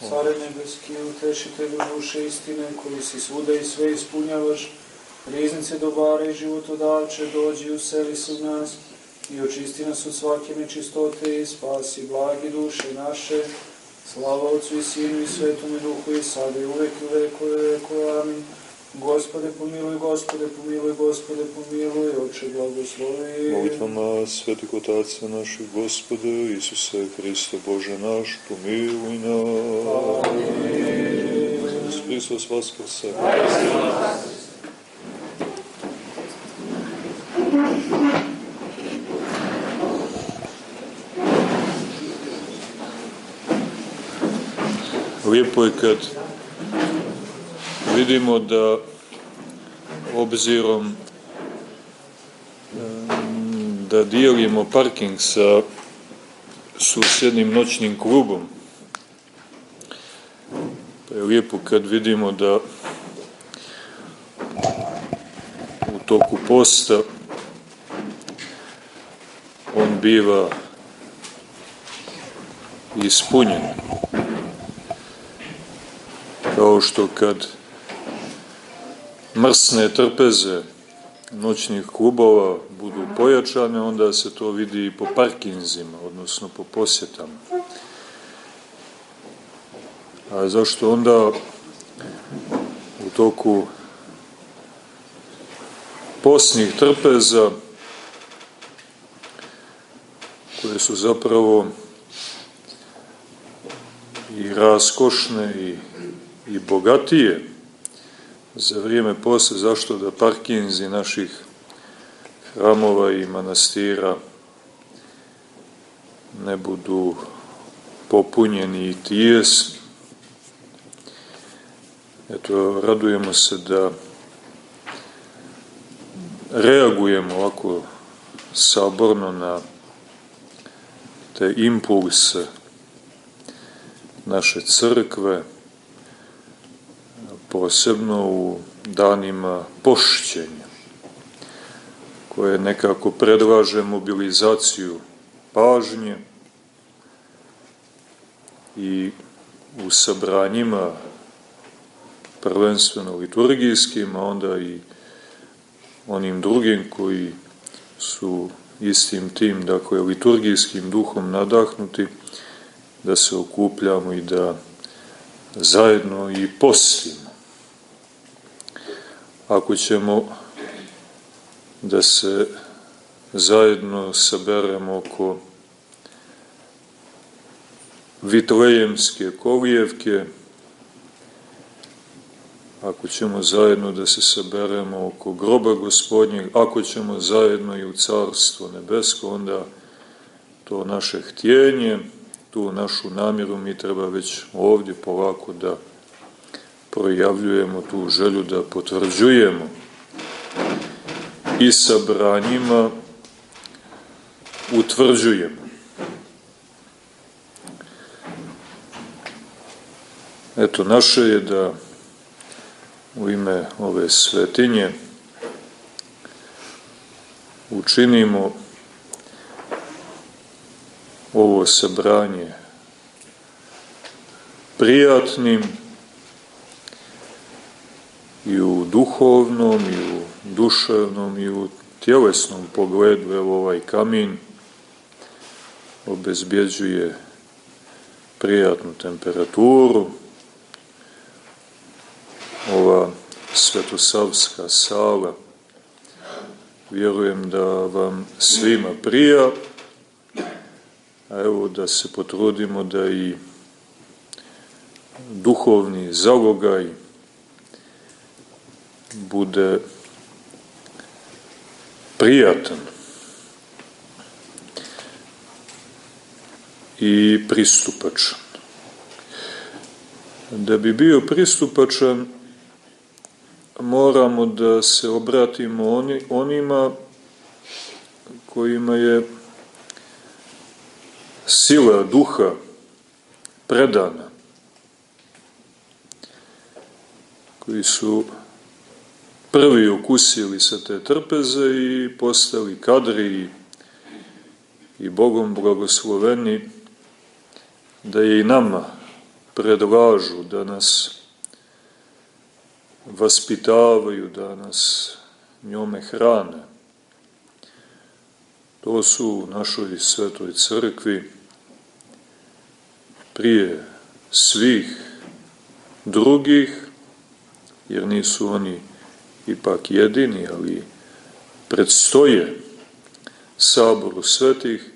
Care nebeski, utešitelju duše istine, koji si svuda i sve ispunjavaš, riznice dobara i životodavče, dođi u seli se u nas i očisti nas od svake nečistote i spasi blagi duše naše. Slava Otcu i Sinu i Svetome Duhu i sada i uvek i i veku. Amin. Gospode pomiluj, Gospode pomiluj, Gospode pomiluj, Oče blagoslovi. Molitvama svetih otaca naših Gospode, Isuse Hriste Bože naš, pomiluj nas. Amin. Hristos Vaskrse. Lijepo je kad vidimo da obzirom em, da dijelimo parking sa susjednim noćnim klubom. Pa je lijepo kad vidimo da u toku posta on biva ispunjen. Kao što kad mrsne trpeze noćnih klubova budu pojačane, onda se to vidi i po parkinzima, odnosno po posjetama. A zašto onda u toku posnih trpeza, koje su zapravo i raskošne i, i bogatije, za vrijeme posle, zašto da parkinzi naših hramova i manastira ne budu popunjeni i tijesni. Eto, radujemo se da reagujemo ovako saborno na te impulse naše crkve, posebno u danima pošćenja, koje nekako predlaže mobilizaciju pažnje i u sabranjima prvenstveno liturgijskim, a onda i onim drugim koji su istim tim, dakle, liturgijskim duhom nadahnuti, da se okupljamo i da zajedno i postimo. Ako ćemo da se zajedno saberemo oko Vitlejemske kolijevke, ako ćemo zajedno da se saberemo oko groba gospodnjeg, ako ćemo zajedno i u carstvo nebesko, onda to naše htjenje, tu našu namjeru mi treba već ovdje polako da projavljujemo tu želju da potvrđujemo i sabranjima utvrđujemo. Eto, naše je da u ime ove svetinje učinimo ovo sabranje prijatnim i u duhovnom, i u duševnom, i u tjelesnom pogledu. Evo ovaj kamin obezbjeđuje prijatnu temperaturu, ova svetosavska sala, vjerujem da vam svima prija, a evo da se potrudimo da i duhovni zalogaj bude prijatan i pristupačan. Da bi bio pristupačan, moramo da se obratimo oni, onima kojima je sila duha predana, koji su prvi okusili sa te trpeze i postali kadri i, Bogom blagosloveni da je i nama predlažu, da nas vaspitavaju, da nas njome hrane. To su u našoj svetoj crkvi prije svih drugih, jer nisu oni ipak jedini, ali predstoje saboru svetih,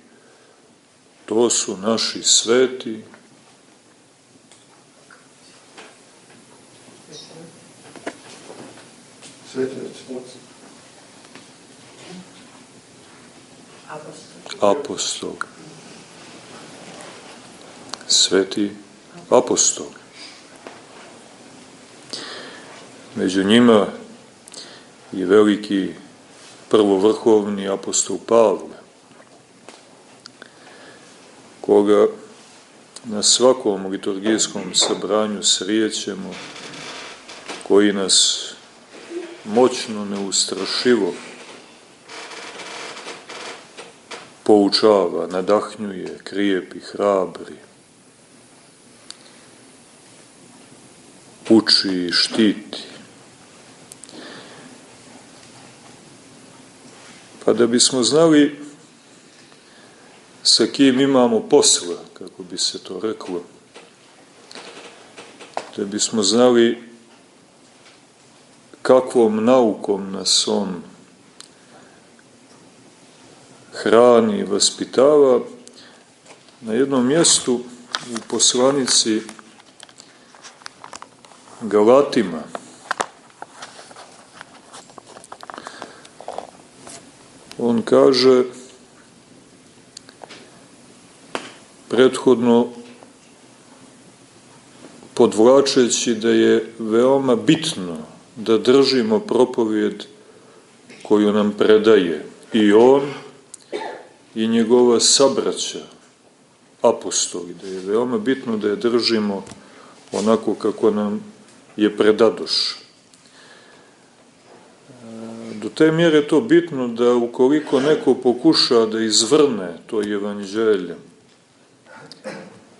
to su naši sveti, apostol. Sveti apostol. Među njima je veliki prvovrhovni apostol Pavle, koga na svakom liturgijskom sabranju srijećemo, koji nas moćno, neustrašivo poučava, nadahnjuje, krijepi, hrabri, uči i štiti. Pa da bismo znali sa kim imamo posla, kako bi se to reklo, da bismo znali kakvom naukom nas on hrani i vaspitava, na jednom mjestu u poslanici Galatima on kaže prethodno podvlačeći da je veoma bitno da držimo propovjed koju nam predaje i on i njegova sabraća apostoli, da je veoma bitno da je držimo onako kako nam je predadoš. Te mjere je to bitno da ukoliko neko pokuša da izvrne to evanđelje,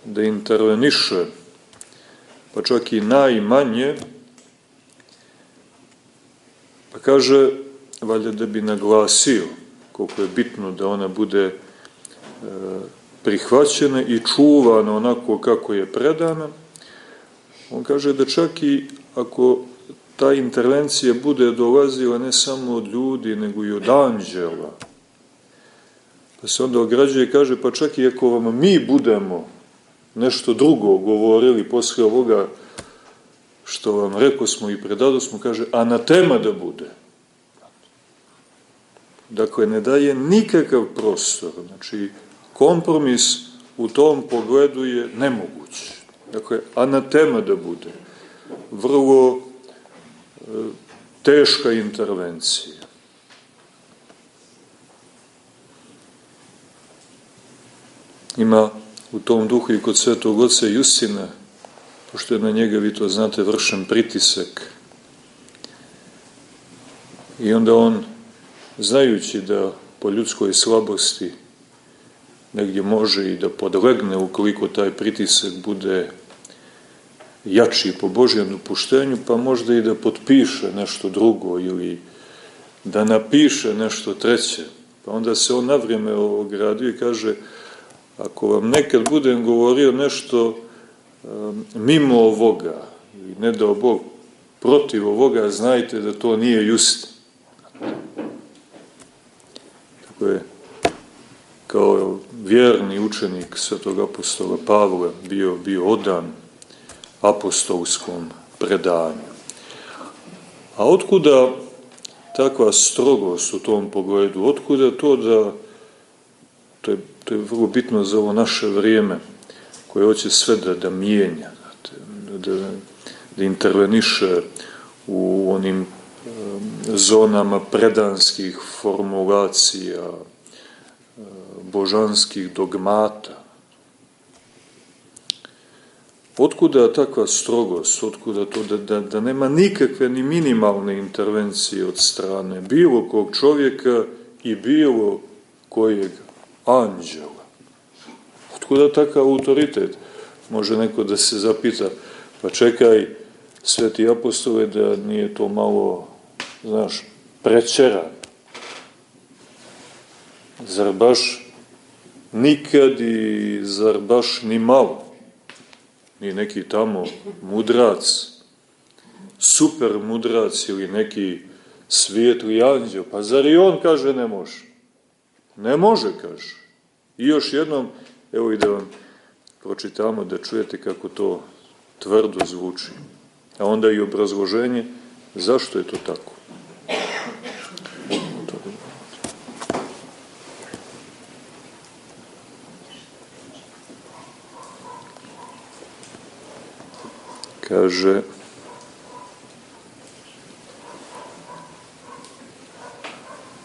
da interveniše, pa čak i najmanje, pa kaže, valjda da bi naglasio koliko je bitno da ona bude e, prihvaćena i čuvana onako kako je predana, on kaže da čak i ako ta intervencija bude dolazila ne samo od ljudi, nego i od anđela, pa se onda ograđuje i kaže, pa čak i ako vam mi budemo nešto drugo govorili posle ovoga što vam reko smo i predado smo, kaže, anatema da bude. Dakle, ne daje nikakav prostor. Znači, kompromis u tom pogledu je nemoguć. Dakle, anatema da bude. Vrlo teška intervencija. Ima u tom duhu i kod svetog oca Justina, pošto je na njega, vi to znate, vršen pritisak. I onda on znajući da po ljudskoj slabosti negdje može i da podlegne ukoliko taj pritisak bude jači po Božjem dopuštenju, pa možda i da potpiše nešto drugo ili da napiše nešto treće. Pa onda se on na vrijeme ogradio i kaže, ako vam nekad budem govorio nešto um, mimo ovoga, i ne dao Bog protiv ovoga, znajte da to nije just je kao vjerni učenik svetog apostola Pavla bio, bio odan apostolskom predanju. A otkuda takva strogost u tom pogledu? Otkuda to da, to je, to je vrlo bitno za ovo naše vrijeme, koje hoće sve da, da mijenja, da, da, da interveniše u onim zonama predanskih formulacija, božanskih dogmata. Otkuda takva strogost, otkuda to da, da, da nema nikakve ni minimalne intervencije od strane bilo kog čovjeka i bilo kojeg anđela. Otkuda takav autoritet? može neko da se zapita, pa čekaj, sveti apostole, da nije to malo, znaš, prečeran. Zar baš nikad i zar baš ni malo? Ni neki tamo mudrac, super mudrac ili neki svijetli anđeo, pa zar i on kaže ne može? Ne može, kaže. I još jednom, evo i da vam pročitamo da čujete kako to tvrdo zvuči. A onda i obrazloženje zašto je to tako. Kaže,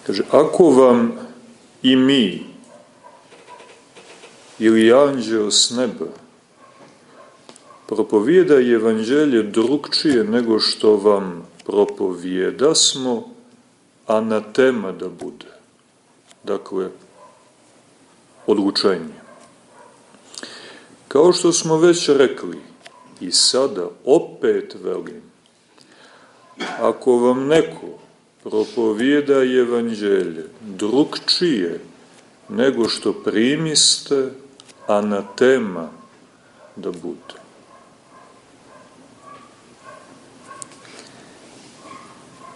kaže, ako vam i mi ili anđeo s neba propovijeda evanđelje drugčije nego što vam propovijeda smo, anatema da bude. Dakle, odlučenje. Kao što smo već rekli, i sada opet velim, ako vam neko propovijeda evanđelje drugčije nego što primiste, anatema da bude.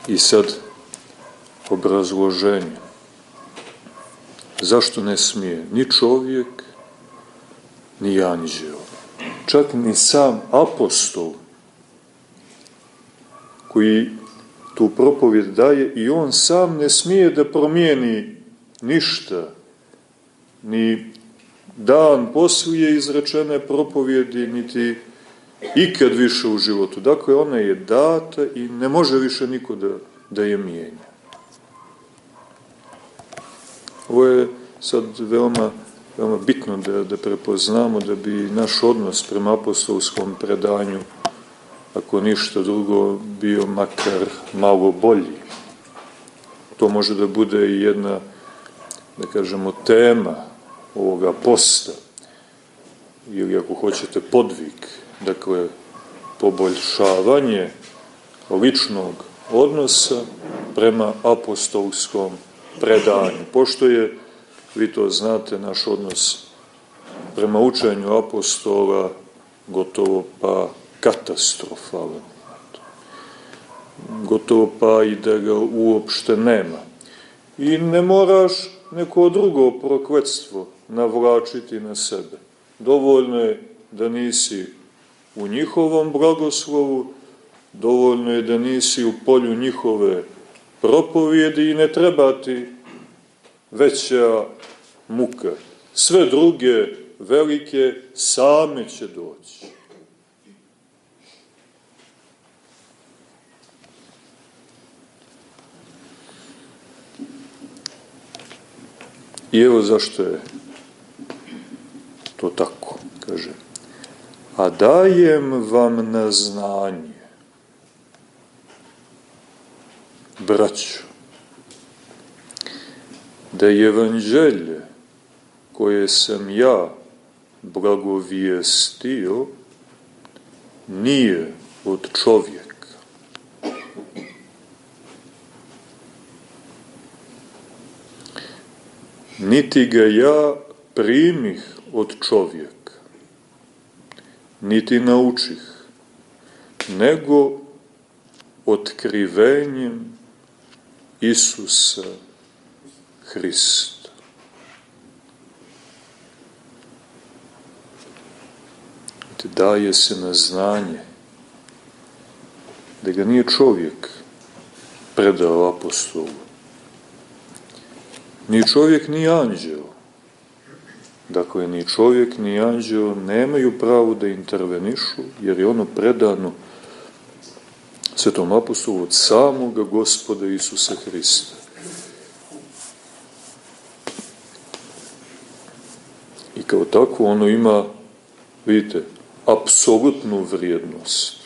I sad obrazloženje. Zašto ne smije ni čovjek, ni anđeo? Čak ni sam apostol koji tu propovjed daje i on sam ne smije da promijeni ništa, ni dan poslije izrečene propovjedi, niti ikad više u životu. Dakle, ona je data i ne može više niko da, da je mijenja. Ovo je sad veoma, veoma bitno da, da prepoznamo da bi naš odnos prema apostolskom predanju, ako ništa drugo, bio makar malo bolji. To može da bude i jedna, da kažemo, tema ovoga posta, ili ako hoćete podvig, dakle, poboljšavanje ličnog odnosa prema apostolskom predanju. Pošto je, vi to znate, naš odnos prema učenju apostola gotovo pa katastrofalan. Gotovo pa i da ga uopšte nema. I ne moraš neko drugo prokletstvo navlačiti na sebe. Dovoljno je da nisi u njihovom blagoslovu, dovoljno je da nisi u polju njihove propovijedi i ne treba ti veća muka. Sve druge velike same će doći. I evo zašto je to tako, kaže. A dajem vam na znanje, braćo, da je evanđelje koje sam ja blagovijestio nije od čovjeka. Niti ga ja primih od čovjeka, niti naučih, nego otkrivenjem Isusa Hrista. Daje se na znanje da ga nije čovjek predao apostolu, ni čovjek, ni anđeo, Dakle, ni čovjek, ni anđeo nemaju pravo da intervenišu, jer je ono predano svetom apostolu od samoga gospoda Isusa Hrista. I kao tako ono ima, vidite, apsolutnu vrijednost.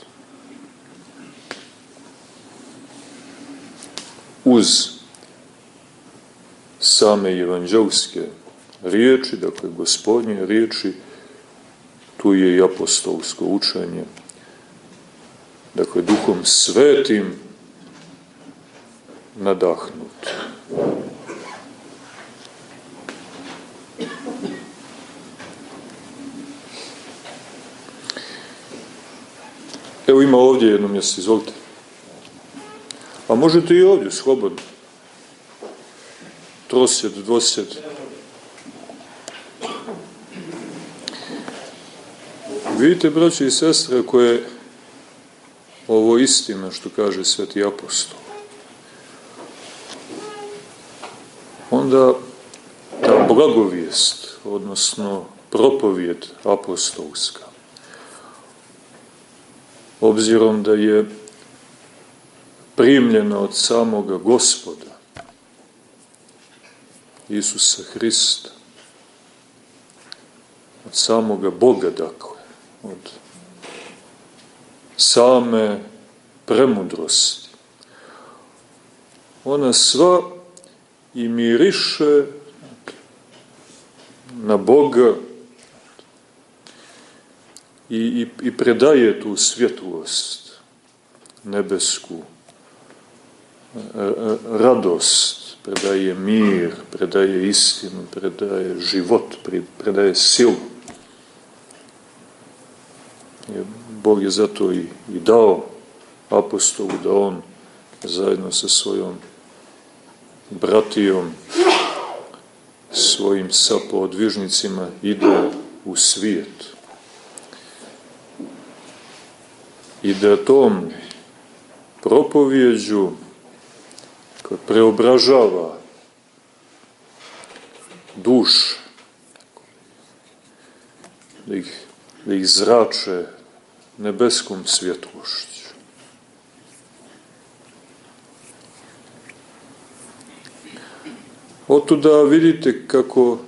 Uz same evanđelske riječi, dakle gospodnje riječi, tu je i apostolsko učenje. Dakle, duhom svetim nadahnut. Evo ima ovdje jedno mjesto, izvolite. A možete i ovdje, slobodno. Trosjed, dvosjed. Vidite, braći i sestre, koje ovo istina što kaže sveti apostol. Onda ta blagovijest, odnosno propovijed apostolska, obzirom da je primljena od samoga gospoda, Isusa Hrista, od samoga Boga, dakle, od same premudrosti. Ona sva i miriše na Boga i, i, i predaje tu svjetlost nebesku, radost, predaje mir, predaje istinu, predaje život, predaje silu. Bog je zato i, i dao apostolu da on zajedno sa svojom bratijom, svojim sapoodvižnicima ide u svijet. I da tom propovjeđu koja preobražava duš, da ih, da ih zrače nebeskom svjetlošću. Otuda vidite kako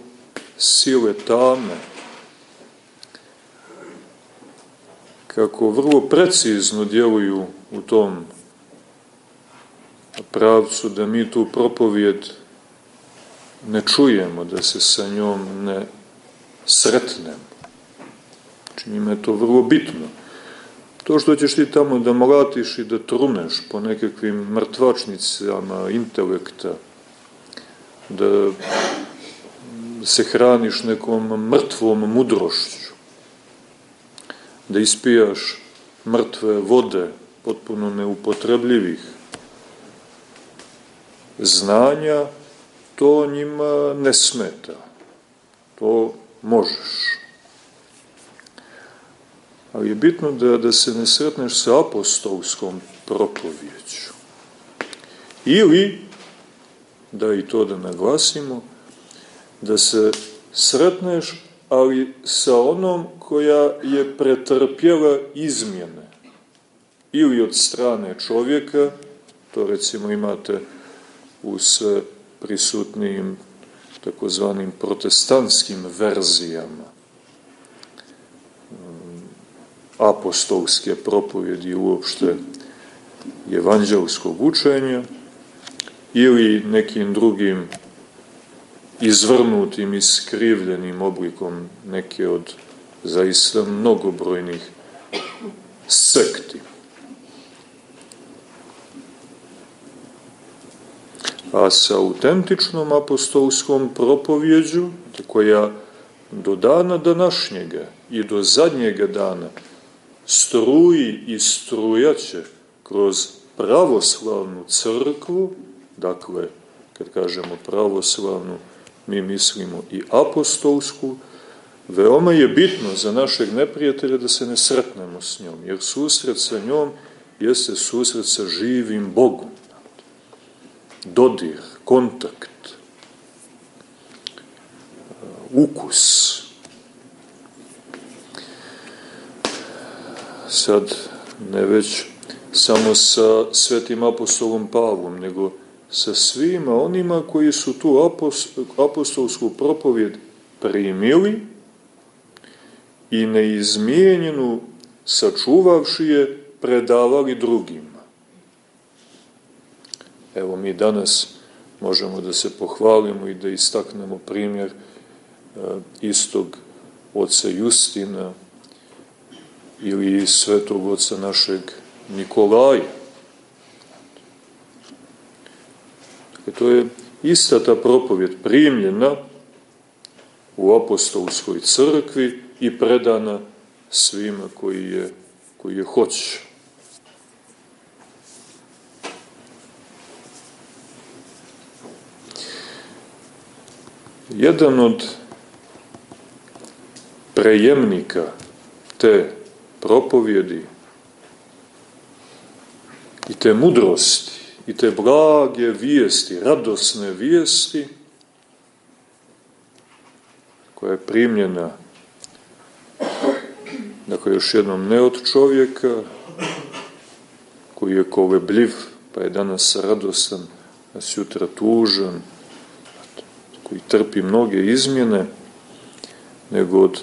sile tame, kako vrlo precizno djeluju u tom pravcu da mi tu propovijed ne čujemo, da se sa njom ne sretnemo. Čini me to vrlo bitno. To što ćeš ti tamo da mlatiš i da truneš po nekakvim mrtvačnicama intelekta, da se hraniš nekom mrtvom mudrošću, da ispijaš mrtve vode, potpuno neupotrebljivih znanja, to njima ne smeta. To možeš. Ali je bitno da, da se ne sretneš sa apostolskom propovjeću. Ili, da i to da naglasimo, da se sretneš, ali sa onom koja je pretrpjela izmjene. Ili od strane čovjeka, to recimo imate u sve prisutnijim takozvanim protestantskim verzijama apostolske propovjedi uopšte evanđelskog učenja ili nekim drugim izvrnutim i skrivljenim oblikom neke od zaista mnogobrojnih sekti. A sa autentičnom apostolskom propovjeđu, koja do dana današnjega i do zadnjega dana struji i strujaće kroz pravoslavnu crkvu, dakle, kad kažemo pravoslavnu, mi mislimo i apostolsku, veoma je bitno za našeg neprijatelja da se ne sretnemo s njom, jer susret sa njom jeste susret sa živim Bogom. Dodir, kontakt, ukus, sad ne već samo sa svetim apostolom Pavlom, nego sa svima onima koji su tu apostolsku propovjed primili i neizmijenjenu sačuvavši je predavali drugima. Evo mi danas možemo da se pohvalimo i da istaknemo primjer e, istog oca Justina, ili svetog oca našeg Nikolaja. Dakle, to je ista ta propovjed primljena u apostolskoj crkvi i predana svima koji je, koji je hoće. Jedan od prejemnika te propovjedi i te mudrosti i te blage vijesti, radosne vijesti koja je primljena dakle još jednom ne od čovjeka koji je kolebljiv pa je danas radostan a sutra tužan koji trpi mnoge izmjene nego od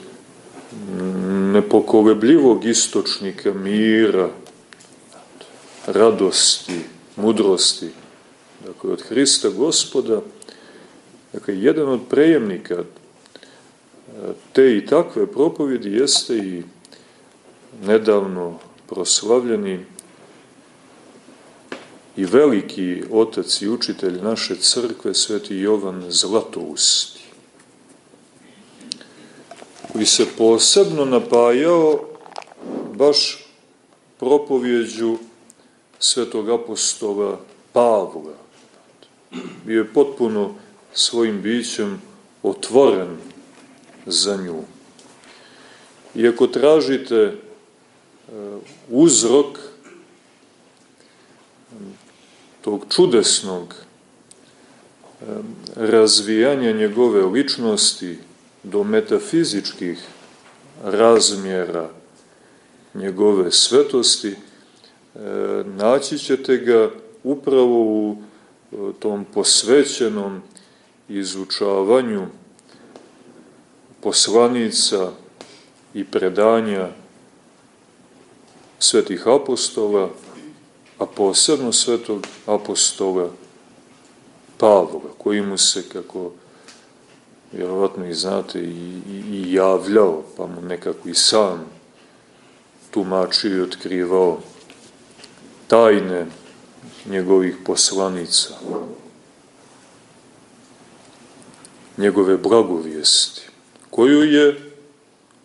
nepokolebljivog istočnika mira, radosti, mudrosti, dakle od Hrista gospoda, dakle jedan od prejemnika te i takve propovjedi jeste i nedavno proslavljeni i veliki otac i učitelj naše crkve, sveti Jovan Zlatousti koji se posebno napajao baš propovjeđu svetog apostola Pavla. Bio je potpuno svojim bićem otvoren za nju. I ako tražite e, uzrok tog čudesnog e, razvijanja njegove ličnosti, do metafizičkih razmjera njegove svetosti, naći ćete ga upravo u e, tom posvećenom izučavanju poslanica i predanja svetih apostola, a posebno svetog apostola Pavla, koji mu se, kako vjerovatno i znate, i, i javljao, pa mu nekako i sam tumačio i otkrivao tajne njegovih poslanica, njegove blagovijesti, koju je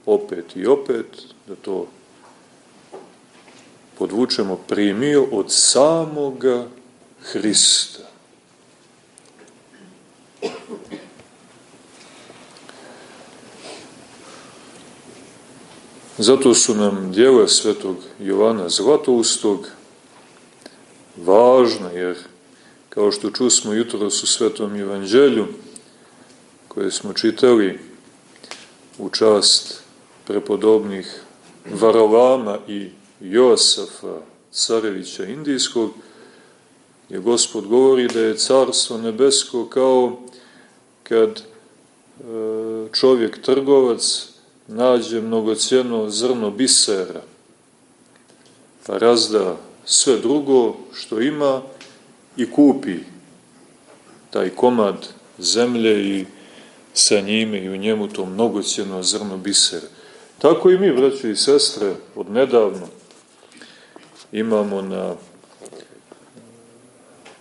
opet i opet, da to podvučemo, primio od samoga Hrista. Zato su nam djela svetog Jovana Zlatoustog važna, jer kao što čusmo jutro su svetom evanđelju, koje smo čitali u čast prepodobnih Varalama i Josafa, carevića Indijskog, je Gospod govori da je carstvo nebesko kao kad e, čovjek trgovac nađe mnogocijeno zrno bisera, pa razda sve drugo što ima i kupi taj komad zemlje i sa njime i u njemu to mnogocijeno zrno bisera. Tako i mi, braće i sestre, od nedavno imamo na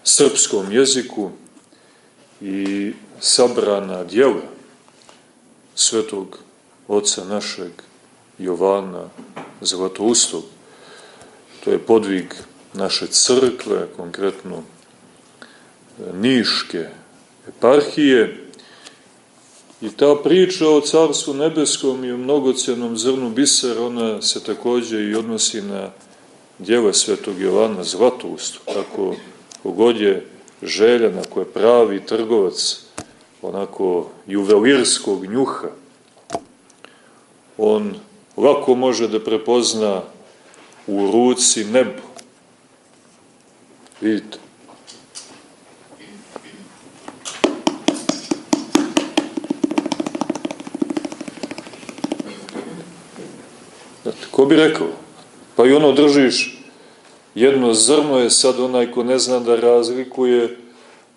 srpskom jeziku i sabrana djela svetog oca našeg Jovana Zlatoustog. To je podvig naše crkve, konkretno e, Niške eparhije. I ta priča o Carstvu nebeskom i o mnogocjenom zrnu bisera, ona se takođe i odnosi na djela svetog Jovana Zlatoustu, kako kogod je želja, ako je pravi trgovac, onako juvelirskog njuha, on lako može da prepozna u ruci nebo. Vidite. Znate, ko bi rekao? Pa i ono držiš, jedno zrno je sad onaj ko ne zna da razlikuje,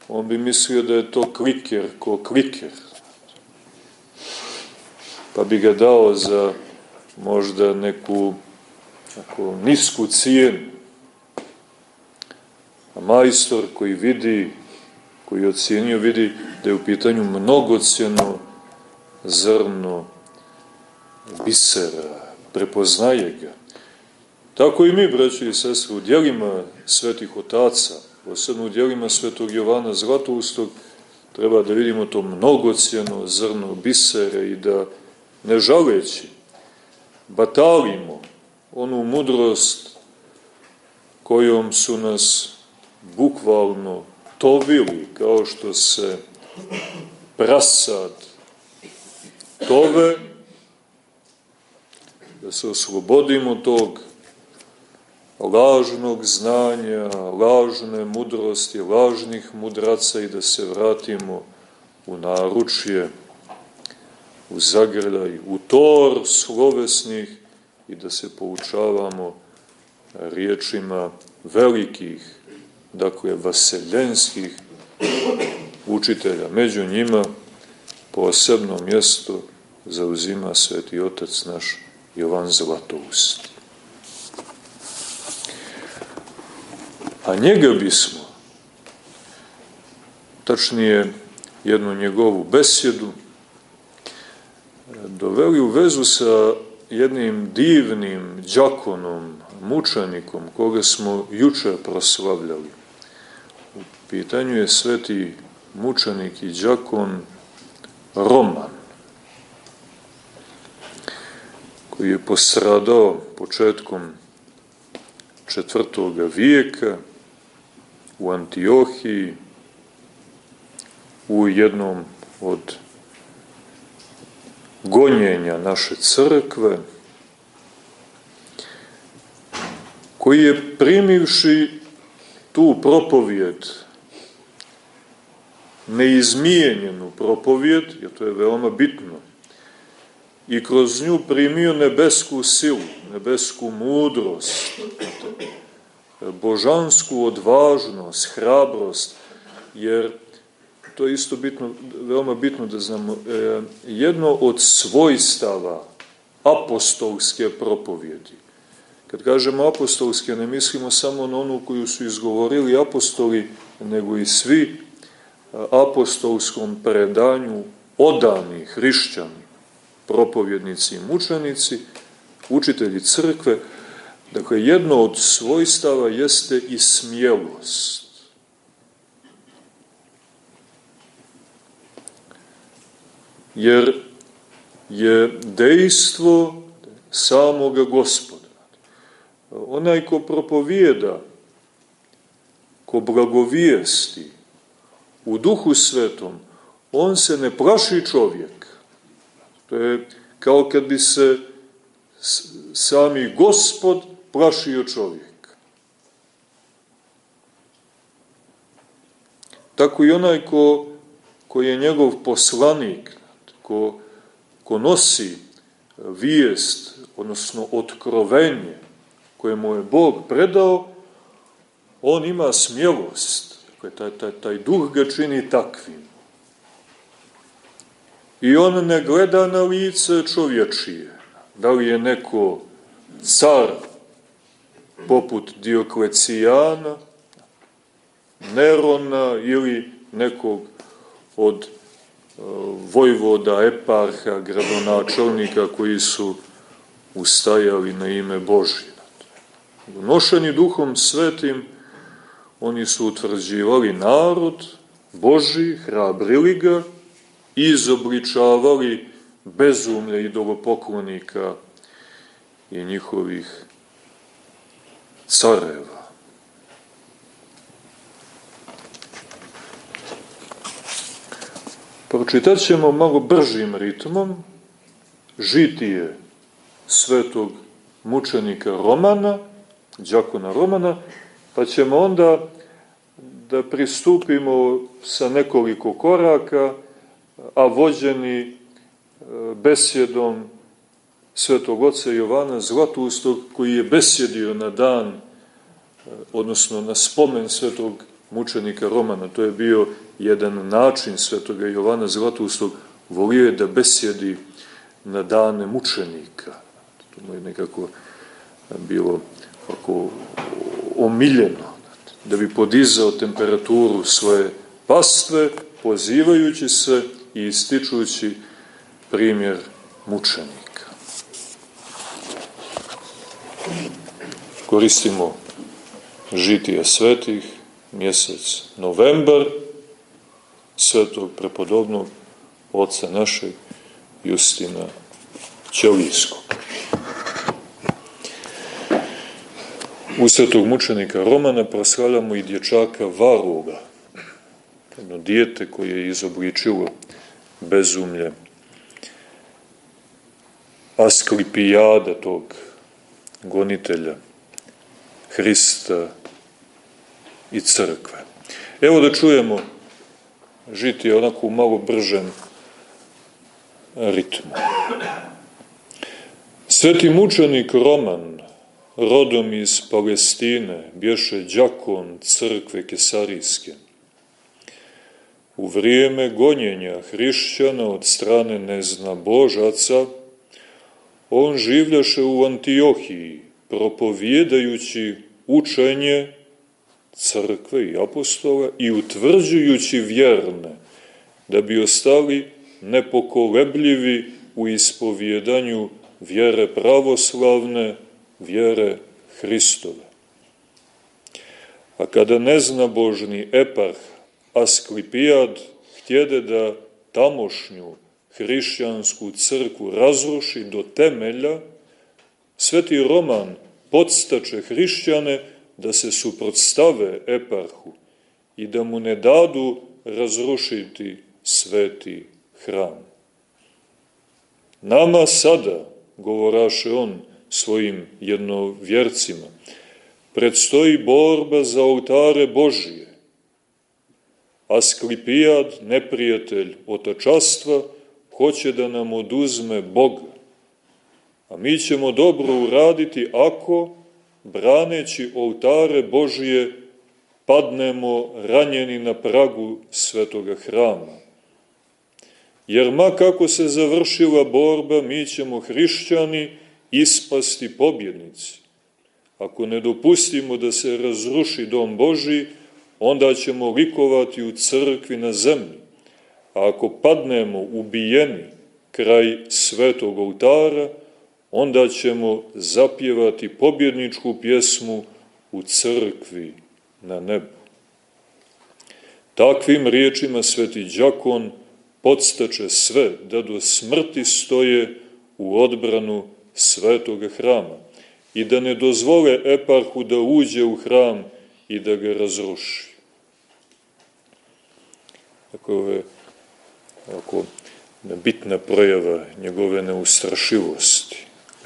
on bi mislio da je to kliker, ko kliker pa bi ga dao za možda neku tako nisku cijenu. A majstor koji vidi, koji ocjenio, vidi da je u pitanju mnogocijeno zrno bisera, prepoznaje ga. Tako i mi, braći i sestre, u dijelima svetih otaca, posebno u dijelima svetog Jovana Zlatoustog, treba da vidimo to mnogocijeno zrno bisere i da ne žaleći batalimo onu mudrost kojom su nas bukvalno tovili kao što se prasad tove, da se oslobodimo tog lažnog znanja, lažne mudrosti, lažnih mudraca i da se vratimo u naručje, u zagrljaj, u tor slovesnih i da se poučavamo riječima velikih, dakle, vaseljenskih učitelja. Među njima posebno mjesto zauzima sveti otac naš Jovan Zlatoust. A njega bismo, tačnije jednu njegovu besjedu, doveli u vezu sa jednim divnim džakonom, mučanikom, koga smo juče proslavljali. U pitanju je sveti mučanik i džakon Roman, koji je postradao početkom četvrtoga vijeka u Antiohiji, u jednom od gonjenja naše crkve, koji je primivši tu propovijed, neizmijenjenu propovijed, jer to je veoma bitno, i kroz nju primio nebesku silu, nebesku mudrost, božansku odvažnost, hrabrost, jer to je isto bitno, veoma bitno da znamo, e, jedno od svojstava apostolske propovjedi. Kad kažemo apostolske, ne mislimo samo na onu koju su izgovorili apostoli, nego i svi e, apostolskom predanju odani hrišćani, propovjednici i mučenici, učitelji crkve, dakle jedno od svojstava jeste i smjelost. Jer je dejstvo samoga gospoda. Onaj ko propovijeda, ko blagovijesti u duhu svetom, on se ne plaši čovjek. To je kao kad bi se sami gospod plašio čovjek. Tako i onaj ko, ko je njegov poslanik, ko, ko nosi vijest, odnosno otkrovenje koje mu je Bog predao, on ima smjelost. Dakle, taj, taj, taj duh ga čini takvim. I on ne gleda na lice čovječije. Da li je neko car poput Dioklecijana, Nerona ili nekog od vojvoda, eparha, gradonačelnika koji su ustajali na ime Božje. Nošeni duhom svetim, oni su utvrđivali narod Boži, hrabrili ga i izobličavali bezumlje idolopoklonika i njihovih careva. Pročitat ćemo malo bržim ritmom žitije svetog mučenika Romana, džakona Romana, pa ćemo onda da pristupimo sa nekoliko koraka, a vođeni e, besjedom svetog oca Jovana Zlatustog, koji je besjedio na dan, e, odnosno na spomen svetog mučenika Romana. To je bio jedan način svetoga Jovana Zlatustog, volio je da besjedi na dane mučenika. To mu je nekako bilo ako omiljeno, da bi podizao temperaturu svoje pastve, pozivajući se i ističujući primjer mučenika. Koristimo žitije svetih, mjesec novembar, svetog prepodobnog oca našeg Justina Ćelijskog. U svetog mučenika Romana proslavljamo i dječaka Varuga, jedno dijete koje je izobličilo bezumlje Asklipijada tog gonitelja Hrista i crkve. Evo da čujemo žiti onako u malo bržem ritmu. Sveti mučenik Roman, rodom iz Palestine, bješe džakon crkve Kesarijske. U vrijeme gonjenja hrišćana od strane nezna Božaca, on življaše u Antiohiji, propovjedajući učenje crkve i apostola i utvrđujući vjerne, da bi ostali nepokolebljivi u ispovjedanju vjere pravoslavne, vjere Hristove. A kada neznabožni eparh Asklipijad htjede da tamošnju hrišćansku crkvu razruši do temelja, sveti Roman podstače hrišćane da se suprotstave eparhu i da mu ne dadu razrušiti sveti hram. Nama sada, govoraše on svojim jednovjercima, predstoji borba za oltare Božije. Asklipijad, neprijatelj otačastva, hoće da nam oduzme Boga. A mi ćemo dobro uraditi ako, braneći oltare Božije, padnemo ranjeni na pragu svetoga hrama. Jer ma kako se završila borba, mi ćemo hrišćani ispasti pobjednici. Ako ne dopustimo da se razruši dom Boži, onda ćemo likovati u crkvi na zemlji. A ako padnemo ubijeni kraj svetog oltara, onda ćemo zapjevati pobjedničku pjesmu u crkvi na nebu. Takvim riječima sveti Đakon podstače sve da do smrti stoje u odbranu svetoga hrama i da ne dozvole eparhu da uđe u hram i da ga razruši. Tako je bitna projava njegove neustrašivosti,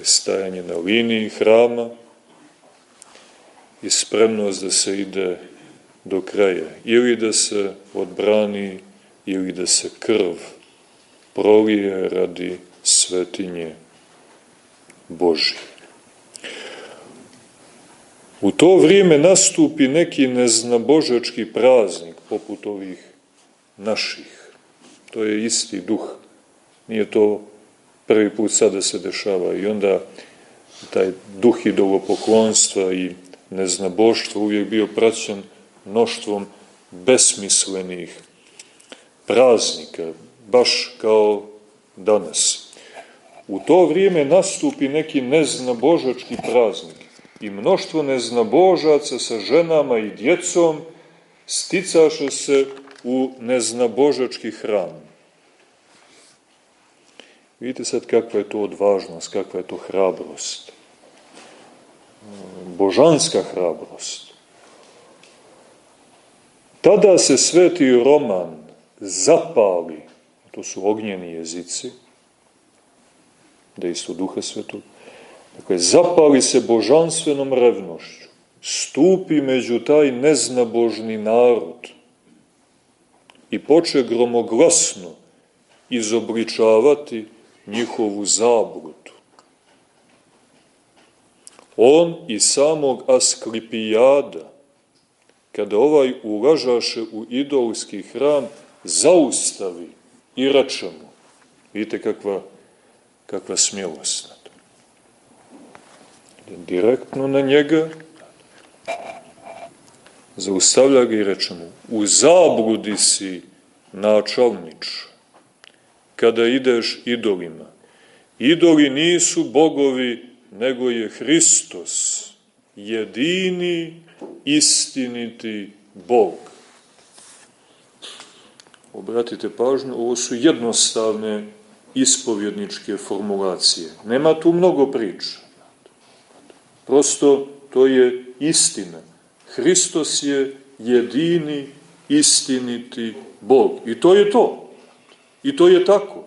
stajanje na liniji hrama i spremnost da se ide do kraja, ili da se odbrani, ili da se krv prolije radi svetinje Božije. U to vrijeme nastupi neki neznabožački praznik, poput ovih naših. To je isti duh. Nije to prvi put sada se dešava. I onda taj duh idolopoklonstva i neznaboštva uvijek bio praćen mnoštvom besmislenih praznika, baš kao danas. U to vrijeme nastupi neki neznabožački praznik i mnoštvo neznabožaca sa ženama i djecom sticaše se u neznabožački hram. Vidite sad kakva je to odvažnost, kakva je to hrabrost. Božanska hrabrost. Tada se sveti Roman zapali, to su ognjeni jezici, da isto duha svetog, dakle, zapali se božanstvenom revnošću, stupi među taj neznabožni narod i poče gromoglasno izobličavati njihovu zabludu. On i samog Asklipijada, kada ovaj ulažaše u idolski hram, zaustavi i rače mu. Vidite kakva, kakva smjelost direktno na njega, zaustavlja ga i reče mu, u zabludi si načalnič, kada ideš idolima. Idoli nisu bogovi, nego je Hristos, jedini istiniti Bog. Obratite pažnju, ovo su jednostavne ispovjedničke formulacije. Nema tu mnogo priča. Prosto to je istina. Hristos je jedini istiniti Bog. I to je to. I to je tako.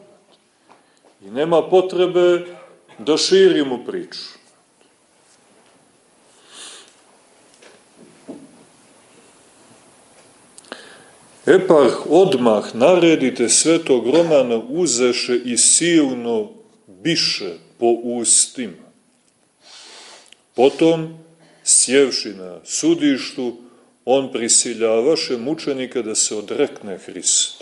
I nema potrebe da širimo priču. Eparh odmah naredite svetog Romana uzeše i silno biše po ustima. Potom, sjevši na sudištu, on prisiljavaše mučenika da se odrekne Hrista.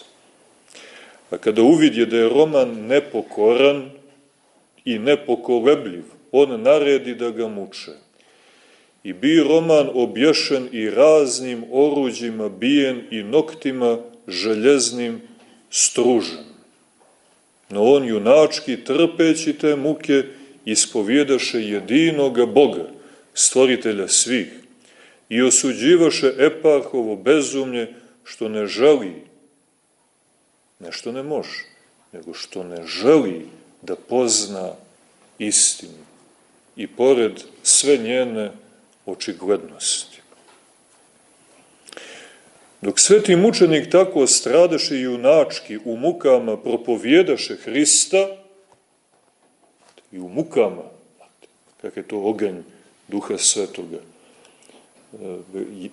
A kada uvidje da je Roman nepokoran i nepokolebljiv, on naredi da ga muče. I bi Roman obješen i raznim oruđima bijen i noktima željeznim stružen. No on junački trpeći te muke ispovjedaše jedinoga Boga, stvoritelja svih, i osuđivaše eparhovo bezumlje što ne želi, ne što ne može, nego što ne želi da pozna istinu i pored sve njene očiglednosti. Dok sveti mučenik tako stradaše junački u mukama propovjedaše Hrista i u mukama, kak je to oganj duha svetoga,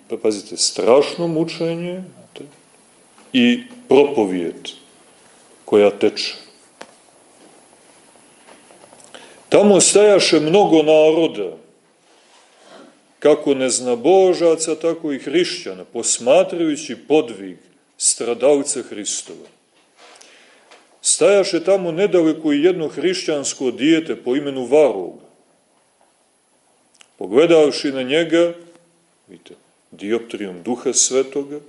pa pazite, strašno mučenje i propovijed koja teče. Tamo stajaše mnogo naroda, kako neznabožaca, tako i hrišćana, posmatrajući podvig stradalca Hristova. Stajaše tamo nedaleko i jedno hrišćansko dijete po imenu Varog. Pogledavši na njega, vidite, dioptrijom duha svetoga,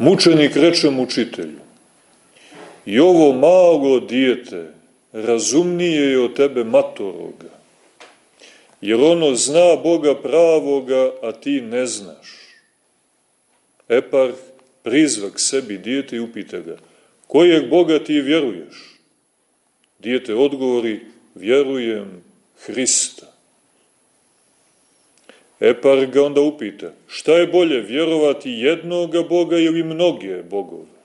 mučenik reče mučitelju, I ovo malo dijete razumnije je od tebe matoroga, jer ono zna Boga pravoga, a ti ne znaš. Eparh prizvak sebi dijete i upita ga, kojeg Boga ti vjeruješ? Dijete odgovori, vjerujem Hrista. Eparh ga onda upita, šta je bolje, vjerovati jednoga Boga ili mnoge bogove?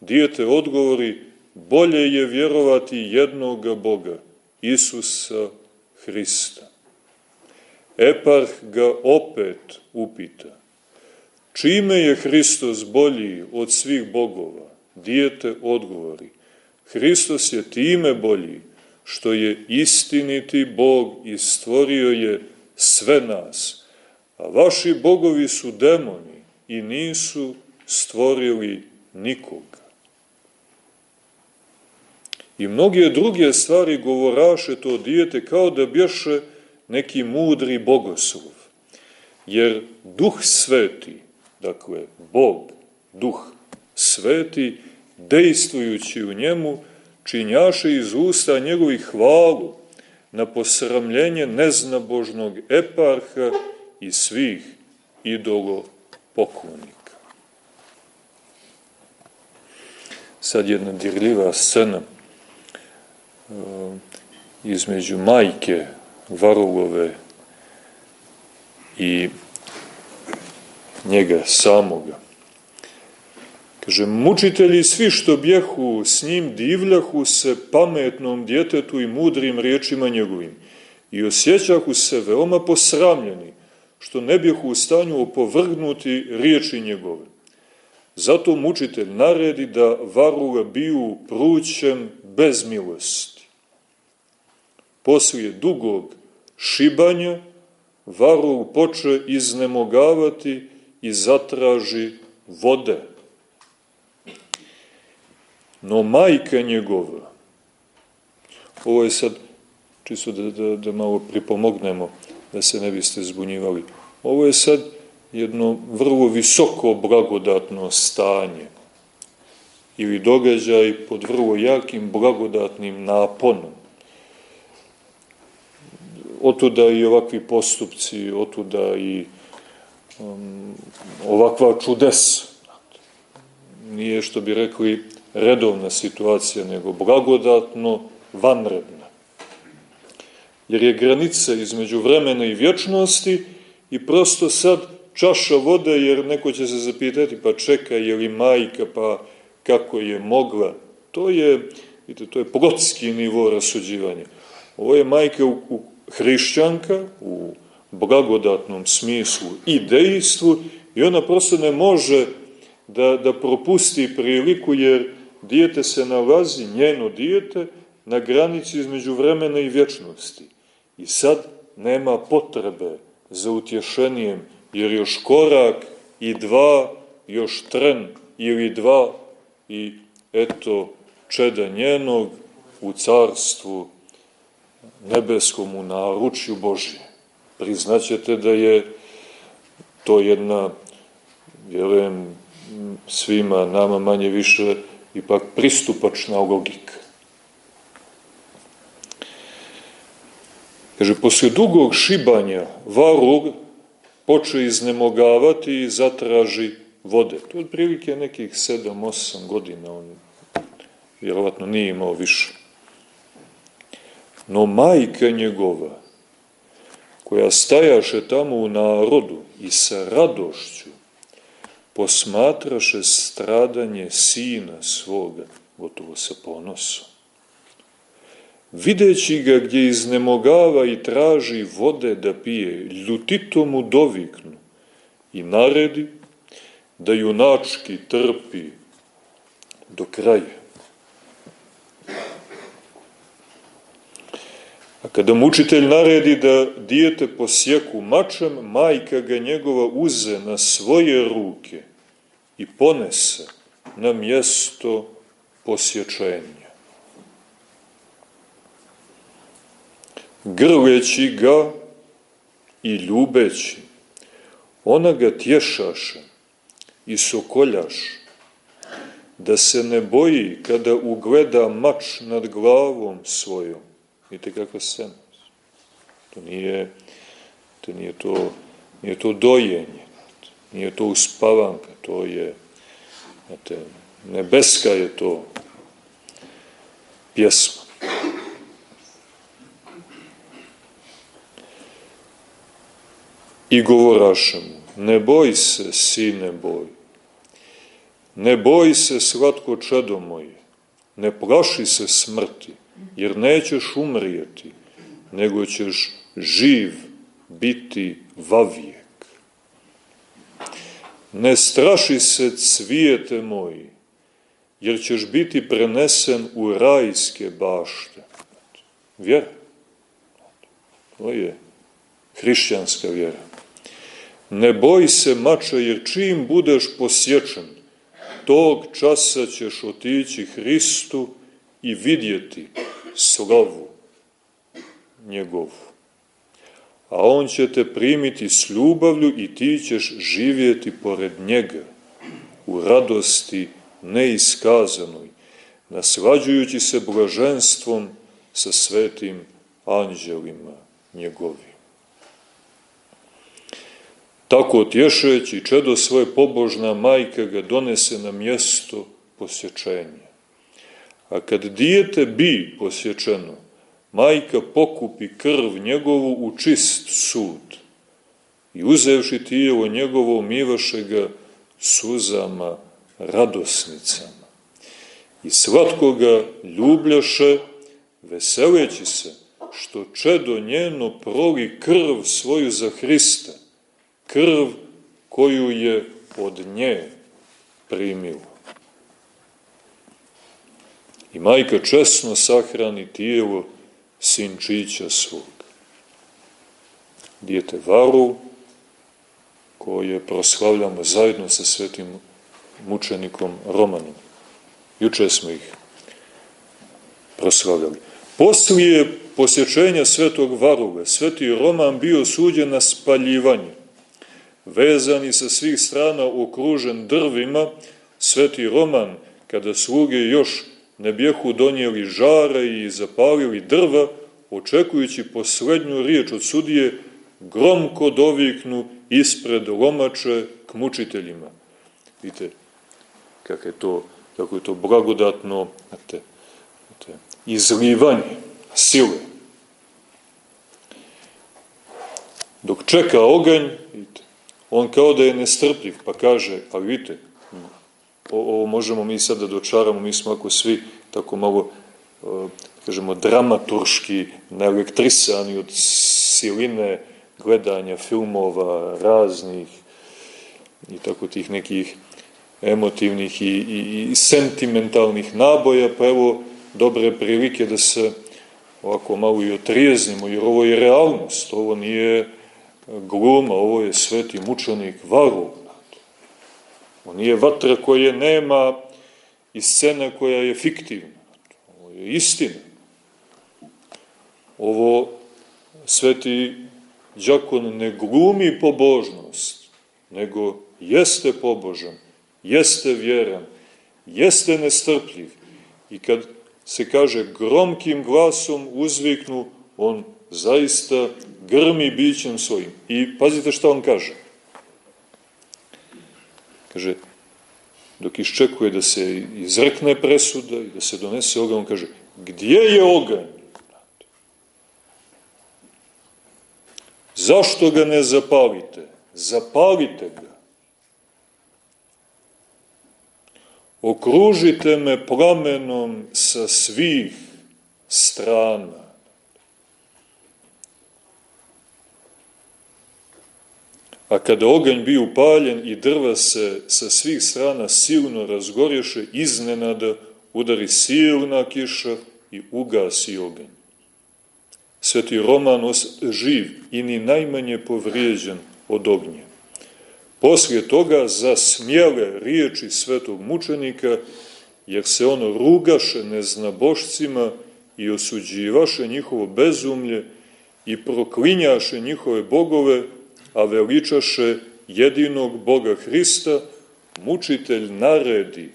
Dijete odgovori, bolje je vjerovati jednoga Boga, Isusa Hrista. Eparh ga opet upita, čime je Hristos bolji od svih bogova? Dijete odgovori, Hristos je time bolji što je istiniti Bog i stvorio je sve nas, a vaši bogovi su demoni i nisu stvorili nikoga. I mnoge druge stvari govoraše to dijete kao da bješe neki mudri bogoslov. Jer duh sveti, dakle Bog, duh sveti, dejstvujući u njemu, činjaše iz usta njegovih hvalu na posramljenje neznabožnog eparha i svih idolo poklonika. Sad jedna dirljiva scena između majke Varulove i njega samoga. Kaže, mučitelji svi što bjehu s njim divljahu se pametnom djetetu i mudrim riječima njegovim i osjećahu se veoma posramljeni, što ne bjehu u stanju opovrgnuti riječi njegove. Zato mučitelj naredi da Varula biju prućem bez milosti. Poslije dugog šibanja, Varul poče iznemogavati i zatraži vode. No majka njegova. Ovo je sad, čisto da, da, da malo pripomognemo, da se ne biste zbunjivali. Ovo je sad jedno vrlo visoko blagodatno stanje ili događaj pod vrlo jakim blagodatnim naponom. Otuda i ovakvi postupci, otuda i um, ovakva čudesa. Nije što bi rekli redovna situacija, nego blagodatno vanredna. Jer je granica između vremena i vječnosti i prosto sad čaša vode, jer neko će se zapitati, pa čeka, je li majka, pa kako je mogla. To je, vidite, to je plotski nivo rasuđivanja. Ovo je majka u, u hrišćanka, u blagodatnom smislu i dejstvu i ona prosto ne može da, da propusti priliku jer dijete se nalazi, njeno dijete, na granici između vremena i vječnosti. I sad nema potrebe za utješenijem, jer još korak i dva, još tren ili dva i eto čeda njenog u carstvu nebeskom u naručju Božje. Priznaćete da je to jedna, vjerujem, svima nama manje više ipak pristupačna logika. Kaže, poslije dugog šibanja varug poče iznemogavati i zatraži vode. To je otprilike nekih 7-8 godina, on vjerovatno nije imao više. No majka njegova, koja stajaše tamo u narodu i sa radošću posmatraše stradanje sina svoga, gotovo sa ponosom. Videći ga gdje iznemogava i traži vode da pije, ljutito mu doviknu i naredi da junački trpi do kraja. A kada mučitelj naredi da dijete posjeku mačem, majka ga njegova uze na svoje ruke i ponese na mjesto posječenja. Grleći ga i ljubeći, ona ga tješaše i sokoljaš, da se ne boji kada ugleda mač nad glavom svojom. Vidite kakva scena. To nije, to nije to, nije to dojenje, nije to uspavanka, to je, znate, nebeska je to pjesma. I govoraše mu, ne boj se, sine boj, ne boj se, slatko čedo moje, ne plaši se smrti, jer nećeš umrijeti, nego ćeš živ biti vavijek. Ne straši se cvijete moji, jer ćeš biti prenesen u rajske bašte. Vjera. To je hrišćanska vjera. Ne boj se mača, jer čim budeš posječen, tog časa ćeš otići Hristu i vidjeti slavu njegovu. A on će te primiti s ljubavlju i ti ćeš živjeti pored njega u radosti neiskazanoj, naslađujući se blaženstvom sa svetim anđelima njegovi. Tako otješeći čedo svoje pobožna majka ga donese na mjesto posječenja. A kad dijete bi posječeno, majka pokupi krv njegovu u čist sud i uzevši tijelo njegovo umivaše ga suzama radosnicama. I slatko ga ljubljaše, veseleći se, što čedo njeno proli krv svoju za Hrista, krv koju je od nje primilo. I majka česno sahrani tijelo sinčića svog. Dijete Varu, koje proslavljamo zajedno sa svetim mučenikom Romanom. Juče smo ih proslavljali. Poslije posjećenja svetog Varuga, sveti Roman bio suđen na spaljivanje. Vezani sa svih strana okružen drvima, sveti Roman, kada sluge još ne bjehu donijeli žara i zapalili drva, očekujući poslednju riječ od sudije, gromko doviknu ispred lomače k mučiteljima. Vidite, kako je to, kako je to blagodatno znate, znate, izlivanje sile. Dok čeka oganj, vidite, on kao da je nestrpljiv, pa kaže, a vidite, ovo možemo mi sad da dočaramo, mi smo ako svi tako malo, kažemo, dramaturški naelektrisani od siline gledanja filmova raznih i tako tih nekih emotivnih i, i, i sentimentalnih naboja, pa evo dobre prilike da se ovako malo i otrijeznimo, jer ovo je realnost, ovo nije gluma, ovo je sveti mučenik varu. On nije vatra koje nema i scena koja je fiktivna. Ovo je istina. Ovo sveti džakon ne glumi pobožnost, nego jeste pobožan, jeste vjeran, jeste nestrpljiv. I kad se kaže gromkim glasom uzviknu, on zaista grmi bićem svojim. I pazite šta on kaže. Kaže, dok iščekuje da se izrekne presuda i da se donese oganj, on kaže, gdje je oganj? Zašto ga ne zapalite? Zapalite ga. Okružite me plamenom sa svih strana. A kada oganj bio upaljen i drva se sa svih strana silno razgorješe, iznenada udari silna kiša i ugasi oganj. Sveti Roman živ i ni najmanje povrijeđen od ognja. Poslije toga zasmjele riječi svetog mučenika, jer se ono rugaše neznabošcima i osuđivaše njihovo bezumlje i proklinjaše njihove bogove, a veličaše jedinog Boga Hrista, mučitelj naredi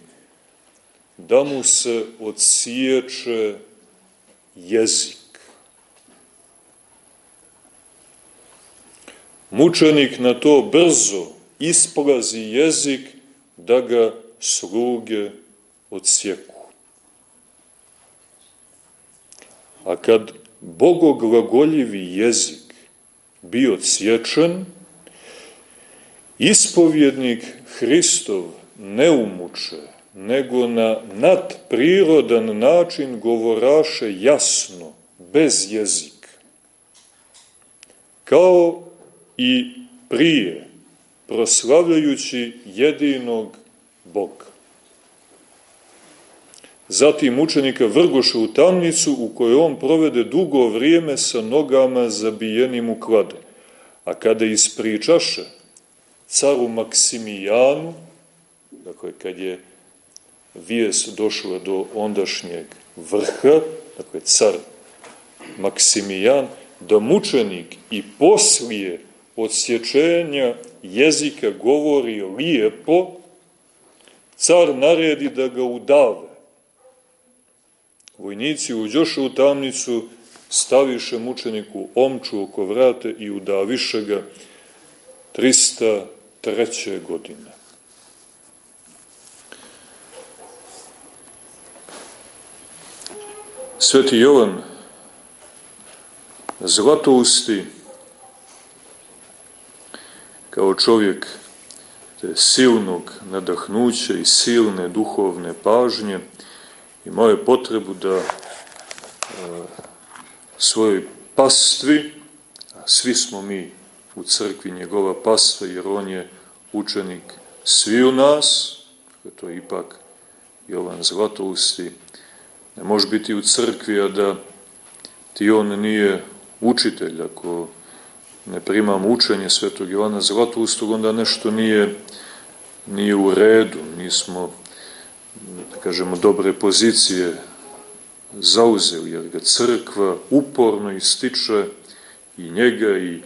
da mu se odsječe jezik. Mučenik na to brzo isplazi jezik da ga sluge odsjeku. A kad bogoglagoljivi jezik bio odsječen, ispovjednik Hristov ne umuče, nego na nadprirodan način govoraše jasno, bez jezika. Kao i prije, proslavljajući jedinog Boga. Zatim učenika vrgoše u tamnicu u kojoj on provede dugo vrijeme sa nogama zabijenim u klade. A kada ispričaše caru Maksimijanu, dakle kad je vijest došla do ondašnjeg vrha, dakle car Maksimijan, da mučenik i poslije odsječenja jezika govori lijepo, car naredi da ga udave. Vojnici uđoše u tamnicu, staviše mučeniku omču oko vrate i udaviše ga 303. godine. Sveti Jovan, zlatousti, kao čovjek silnog nadahnuća i silne duhovne pažnje imao je potrebu da e, svojoj pastvi, a svi smo mi u crkvi njegova pastva, jer on je učenik svi u nas, to je ipak Jovan Zlatousti, ne može biti u crkvi, a da ti on nije učitelj, ako ne primamo učenje svetog Ivana Zlatoustog, onda nešto nije, nije u redu, nismo kažemo, dobre pozicije zauzeo, jer ga crkva uporno ističe i njega i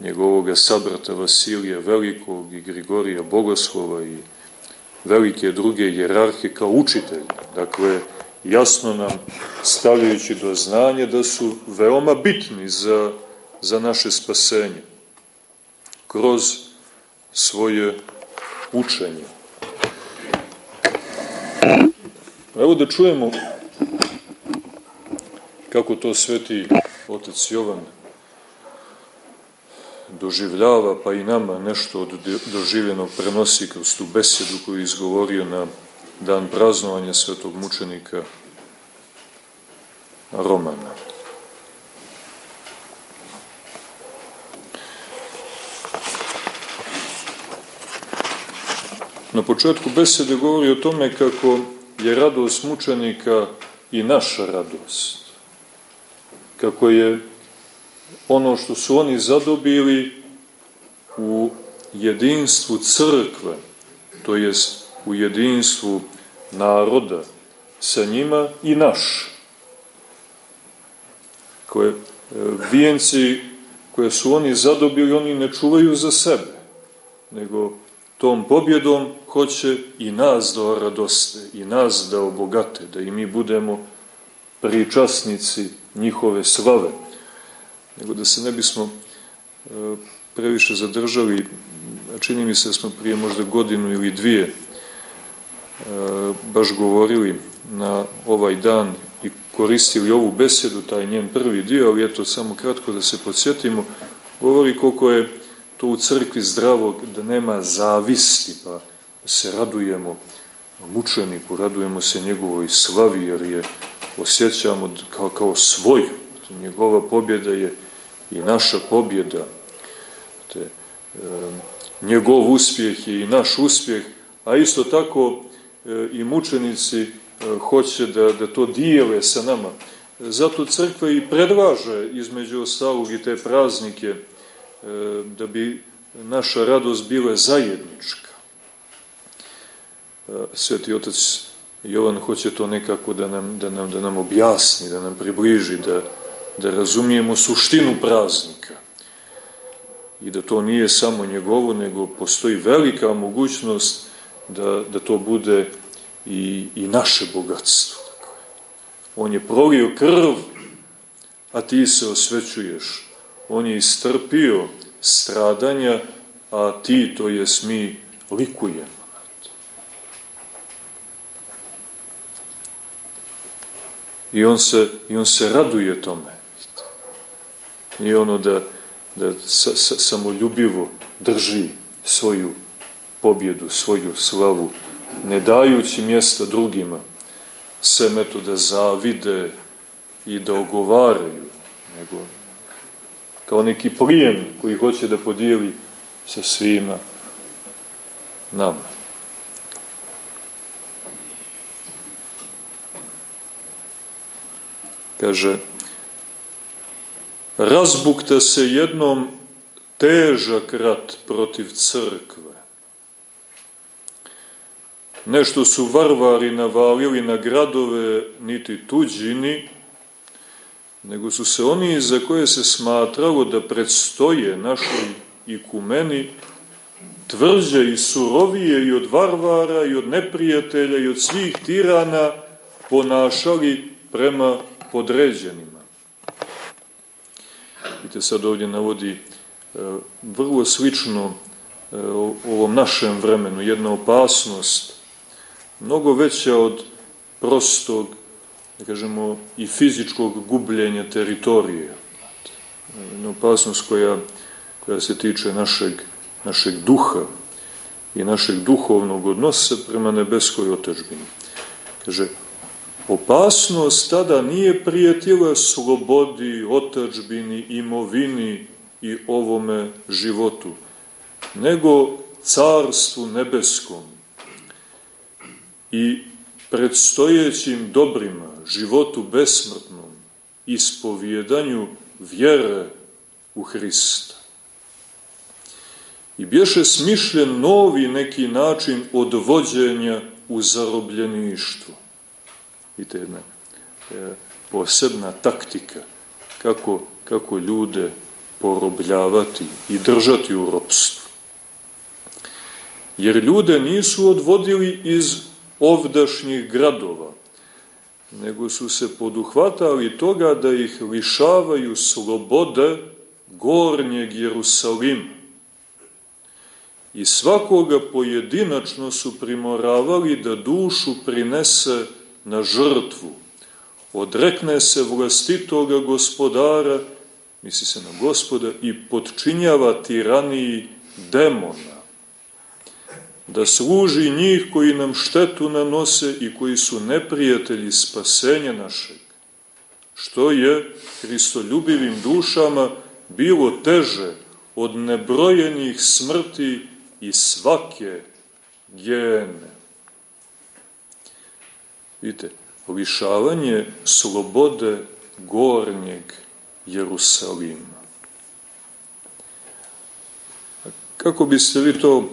njegovoga sabrata Vasilija Velikog i Grigorija Bogoslova i velike druge jerarhe kao učitelji. Dakle, jasno nam stavljajući do znanja da su veoma bitni za, za naše spasenje kroz svoje učenje. Evo da čujemo kako to sveti otac Jovan doživljava, pa i nama nešto od doživljenog prenosi kroz tu besedu koju je izgovorio na dan praznovanja svetog mučenika Romana. Na početku besede govori o tome kako je radost mučenika i naša radost. Kako je ono što su oni zadobili u jedinstvu crkve, to jest u jedinstvu naroda sa njima i naš. Koje e, vijenci koje su oni zadobili, oni ne čuvaju za sebe, nego tom pobjedom hoće i nas da radoste, i nas da obogate, da i mi budemo pričasnici njihove slave. Nego da se ne bismo e, previše zadržali, čini mi se da smo prije možda godinu ili dvije e, baš govorili na ovaj dan i koristili ovu besedu, taj njen prvi dio, ali eto samo kratko da se podsjetimo, govori koliko je to u crkvi zdravog, da nema zavisti, pa se radujemo mučeniku, radujemo se njegovoj slavi, jer je osjećamo kao, kao svoj. Njegova pobjeda je i naša pobjeda. Te, e, njegov uspjeh je i naš uspjeh, a isto tako e, i mučenici e, hoće da, da to dijele sa nama. Zato crkva i predlaže između ostalog i te praznike E, da bi naša radost bila zajednička. E, Sveti otac Jovan hoće to nekako da nam, da nam, da nam objasni, da nam približi, da, da razumijemo suštinu praznika. I da to nije samo njegovo, nego postoji velika mogućnost da, da to bude i, i naše bogatstvo. On je prolio krv, a ti se osvećuješ on je istrpio stradanja, a ti, to jest mi, likujemo. I on se, i on se raduje tome. I ono da, da sa, sa, samoljubivo drži svoju pobjedu, svoju slavu, ne dajući mjesta drugima, sem eto da zavide i da ogovaraju, nego kao neki plijen koji hoće da podijeli sa svima nama. Kaže, razbukta se jednom težak rat protiv crkve. Nešto su varvari navalili na gradove, niti tuđini, nego su se oni za koje se smatralo da predstoje našoj ikumeni tvrđe i surovije i od varvara i od neprijatelja i od svih tirana ponašali prema podređenima. Vidite, sad ovdje navodi e, vrlo slično e, ovom našem vremenu, jedna opasnost, mnogo veća od prostog da kažemo, i fizičkog gubljenja teritorije. Jedna opasnost koja, koja se tiče našeg, našeg duha i našeg duhovnog odnosa prema nebeskoj otežbini. Kaže, opasnost tada nije prijetila slobodi, otačbini, imovini i ovome životu, nego carstvu nebeskom i predstojećim dobrima, životu besmrtnom, ispovjedanju vjere u Hrista. I bješe smišljen novi neki način odvođenja u zarobljeništvu. Vidite, jedna e, posebna taktika kako, kako ljude porobljavati i držati u ropstvu. Jer ljude nisu odvodili iz ovdašnjih gradova, nego su se poduhvatali toga da ih lišavaju slobode gornjeg Jerusalima. I svakoga pojedinačno su primoravali da dušu prinese na žrtvu. Odrekne se vlastitoga gospodara, misli se na gospoda, i podčinjava tiraniji demona. Da služi njih koji nam štetu nanose i koji su neprijatelji spasenja našeg. Što je Hristoljubivim dušama bilo teže od nebrojenih smrti i svake gene. Vidite, lišavanje slobode gornjeg Jerusalima. Kako biste vi to,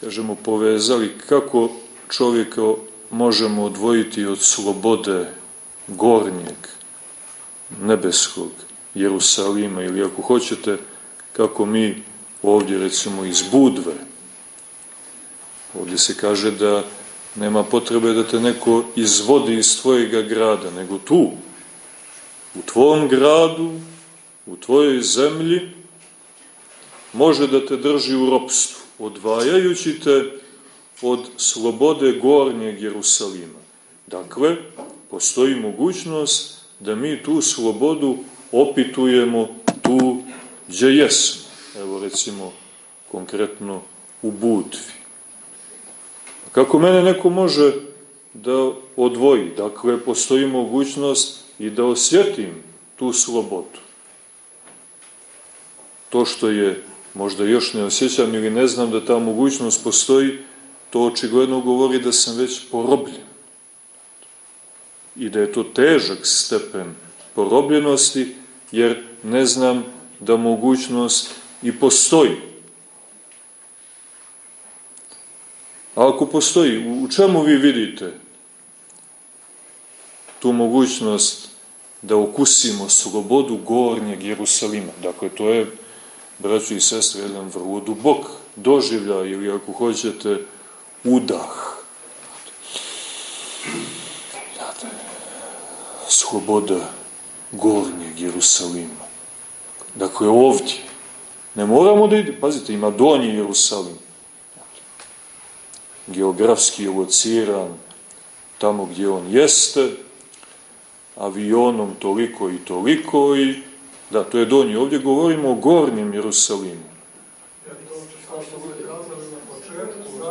kažemo, povezali, kako čovjeka možemo odvojiti od slobode gornjeg, nebeskog Jerusalima ili ako hoćete, kako mi ovdje recimo iz Budve. Ovdje se kaže da nema potrebe da te neko izvodi iz tvojega grada, nego tu, u tvom gradu, u tvojoj zemlji, može da te drži u ropstvu, odvajajući te od slobode gornjeg Jerusalima. Dakle, postoji mogućnost da mi tu slobodu opitujemo tu gdje jesmo. Evo recimo konkretno u Budvi. Kako mene neko može da odvoji? Dakle, postoji mogućnost i da osjetim tu slobodu. To što je možda još ne osjećam ili ne znam da ta mogućnost postoji, to očigledno govori da sam već porobljen. I da je to težak stepen porobljenosti, jer ne znam da mogućnost i postoji. A ako postoji, u čemu vi vidite tu mogućnost da okusimo slobodu gornjeg Jerusalima? Dakle, to je, braći i sestre, jedan vrlo dubok doživljaj ili ako hoćete, udah. Sloboda gornjeg Jerusalima. Dakle, ovdje. Ne moramo da ide, pazite, ima donji Jerusalim. Geografski lociran, tamo gdje on jeste, avionom toliko i toliko i da, to je donji. Ovdje govorimo o gornjem Jerusalimu.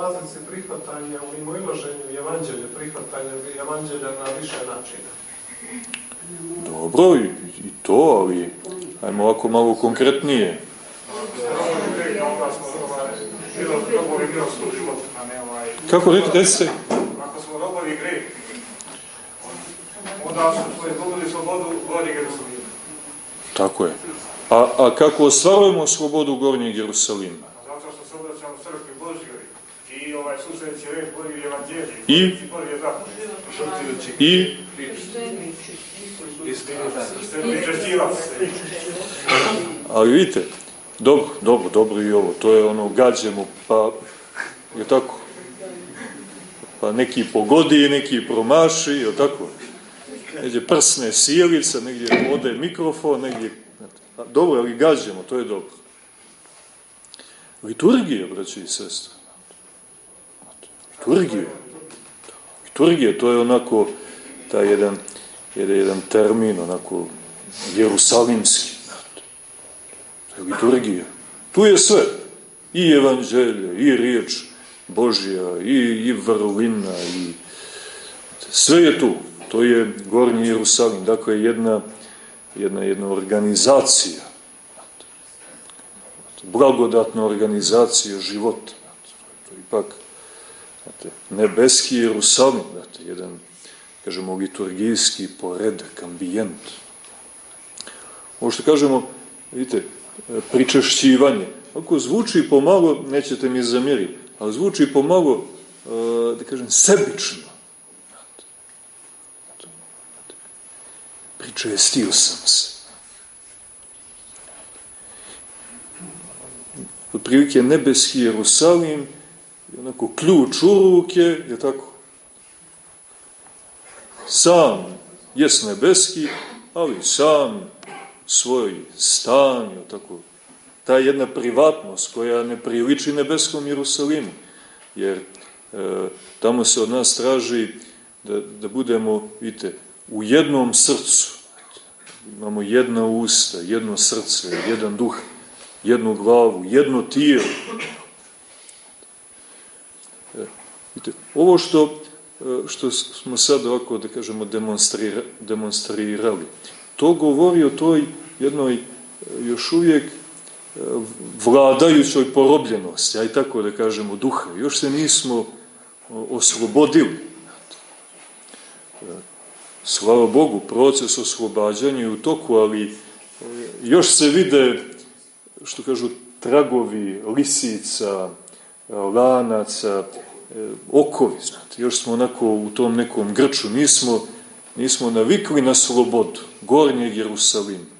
razlici prihvatanja u evanđelja, prihvatanja evanđelja na više načina. Dobro, i, i to, ali ajmo ovako malo konkretnije. Kako rekli, se? Ako smo robovi greh, onda smo izgubili slobodu gornjeg Jerusalima. Tako je. A, a kako ostvarujemo slobodu gornjeg Jerusalima? Zato što se obraćamo crkvi Božjoj i ovaj susreći red bolji evanđelji. I? I? Ali vidite, dobro, dobro, dobro i ovo, to je ono, gađemo, pa, je tako? Pa neki pogodi, neki promaši, je tako? Negdje prsne sjelica, negdje ode mikrofon, negdje... Dobro, ali gađemo, to je dobro. Liturgija, braći i sestre. Liturgija. Liturgija, to je onako, taj jedan, jedan termin, onako, jerusalimski. Liturgija. Tu je sve. I evanđelje, i riječ Božja, i, i vrlina, i sve je tu. To je Gornji Jerusalim. Dakle, jedna, jedna, jedna organizacija. Blagodatna organizacija života. To je ipak znate, nebeski Jerusalim, znate, jedan, kažemo, liturgijski poredak, ambijent. Ovo što kažemo, vidite, pričešćivanje, ako zvuči pomalo, nećete mi zamjeriti, ali zvuči pomalo da kažem, sebično. Pričestio sam se. Otprilike nebeski Jerusalim, onako ključ u ruke, je tako? Sam jes nebeski, ali sam svoj stan, je tako? Ta jedna privatnost koja ne priliči nebeskom Jerusalimu, jer e, tamo se od nas traži da, da budemo, vidite, u jednom srcu. Imamo jedna usta, jedno srce, jedan duh, jednu glavu, jedno tijelo. E, vidite, ovo što, e, što smo sad ovako, da kažemo, demonstrira, demonstrirali, to govori o toj jednoj e, još uvijek vladajućoj porobljenosti, aj tako da kažemo, duha. Još se nismo oslobodili. Slava Bogu, proces oslobađanja je u toku, ali e, još se vide, što kažu, tragovi lisica, lanaca, e, okovi, znate, još smo onako u tom nekom grču, nismo, nismo navikli na slobodu gornjeg Jerusalima.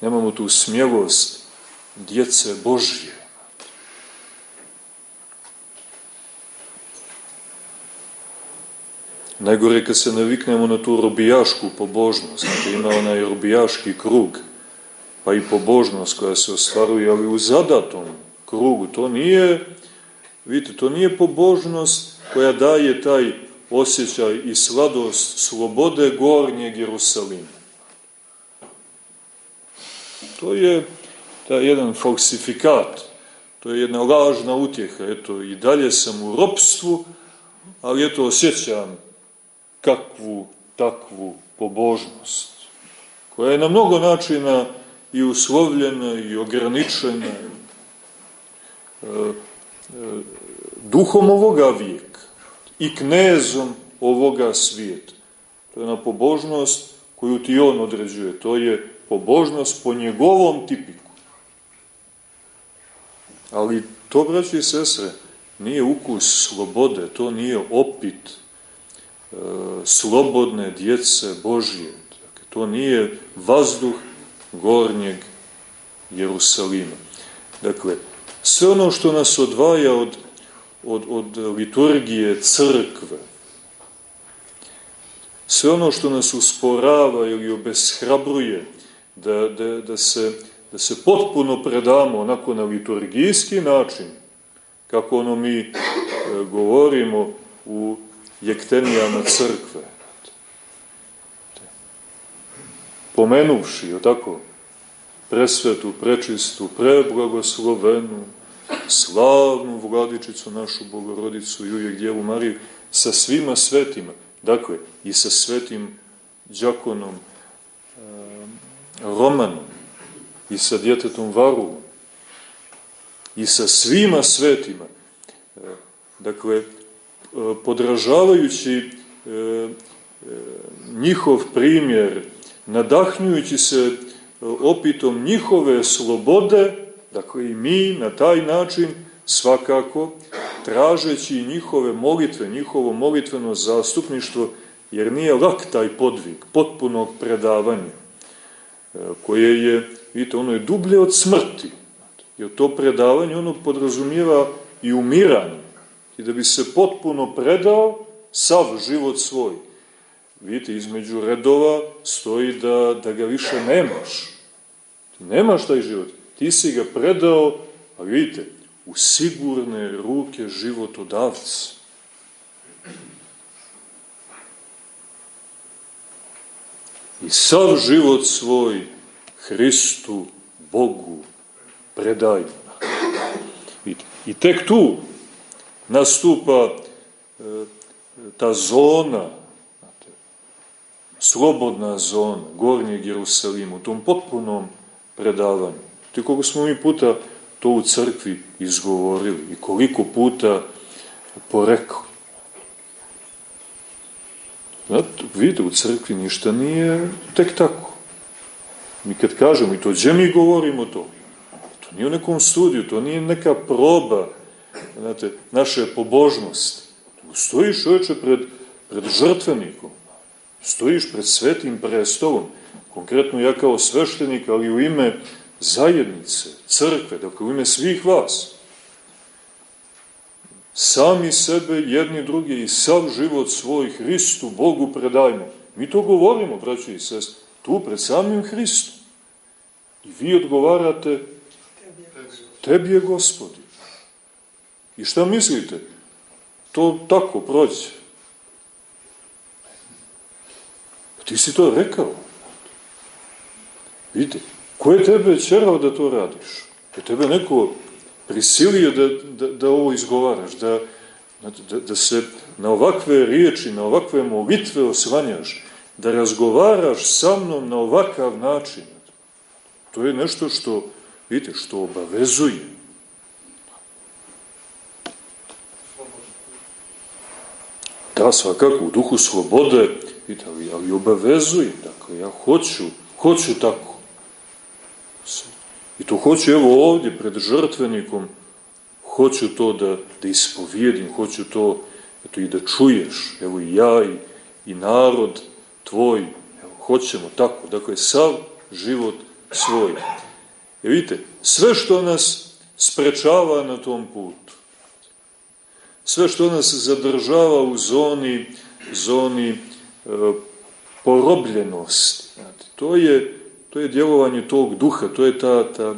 Nemamo tu smjelost djece Božje. Najgore kad se naviknemo na tu robijašku pobožnost, znači ima onaj robijaški krug, pa i pobožnost koja se ostvaruje, ali u zadatom krugu, to nije, vidite, to nije pobožnost koja daje taj osjećaj i sladost slobode gornjeg Jerusalima. To je taj jedan falsifikat, to je jedna lažna utjeha, eto, i dalje sam u ropstvu, ali eto, osjećam kakvu takvu pobožnost, koja je na mnogo načina i uslovljena i ograničena e, e, duhom ovoga vijeka i knezom ovoga svijeta. To je na pobožnost koju ti on određuje. To je pobožnost po njegovom tipiku. Ali to, braći i sestre, nije ukus slobode, to nije opit E, slobodne djece Božije. Dakle, to nije vazduh gornjeg Jerusalima. Dakle, sve ono što nas odvaja od, od, od liturgije crkve, sve ono što nas usporava ili obeshrabruje da, da, da, se, da se potpuno predamo onako na liturgijski način, kako ono mi e, govorimo u jektenijama crkve. Pomenuvši, o tako, presvetu, prečistu, preblagoslovenu, slavnu vladičicu našu bogorodicu i uvijek djevu Mariju, sa svima svetima, dakle, i sa svetim džakonom e, Romanom, i sa djetetom Varuvom, i sa svima svetima. E, dakle, podražavajući e, njihov primjer, nadahnjujući se opitom njihove slobode, dakle i mi na taj način svakako, tražeći njihove molitve, njihovo molitveno zastupništvo, jer nije lak taj podvig potpunog predavanja, koje je, vidite, ono je dublje od smrti, jer to predavanje ono podrazumijeva i umiranje, i da bi se potpuno predao sav život svoj. Vidite, između redova stoji da, da ga više nemaš. Nemaš taj život. Ti si ga predao, a vidite, u sigurne ruke životodavca. I sav život svoj Hristu, Bogu, predaj. I tek tu, nastupa e, ta zona, slobodna zona Gornjeg Jerusalima, u tom potpunom predavanju. Ti koliko smo mi puta to u crkvi izgovorili i koliko puta porekli. Znate, vidite, u crkvi ništa nije tek tako. Mi kad kažemo, i to gdje mi govorimo to? To nije u nekom studiju, to nije neka proba znate, naše pobožnosti. Stojiš čovječe pred, pred žrtvenikom, stojiš pred svetim prestolom, konkretno ja kao sveštenik, ali u ime zajednice, crkve, dakle u ime svih vas. Sami sebe, jedni drugi i sav život svoj Hristu, Bogu predajmo. Mi to govorimo, braći i sest, tu pred samim Hristom. I vi odgovarate, tebi je gospodi. I šta mislite? To tako prođe. Pa ti si to rekao. Vidite, ko je tebe čerao da to radiš? Je tebe neko prisilio da, da, da ovo izgovaraš, da, da, da se na ovakve riječi, na ovakve molitve osvanjaš, da razgovaraš sa mnom na ovakav način. To je nešto što, vidite, što obavezuje. Da, svakako, u duhu slobode, ali, ali obavezuje. Dakle, ja hoću, hoću tako. I to hoću, evo ovdje, pred žrtvenikom, hoću to da, da ispovijedim, hoću to eto, i da čuješ, evo i ja i, i narod tvoj, evo, hoćemo tako, dakle, sav život svoj. E vidite, sve što nas sprečava na tom putu, sve što nas zadržava u zoni, zoni e, porobljenosti, znate, to je, to je djelovanje tog duha, to je ta, ta,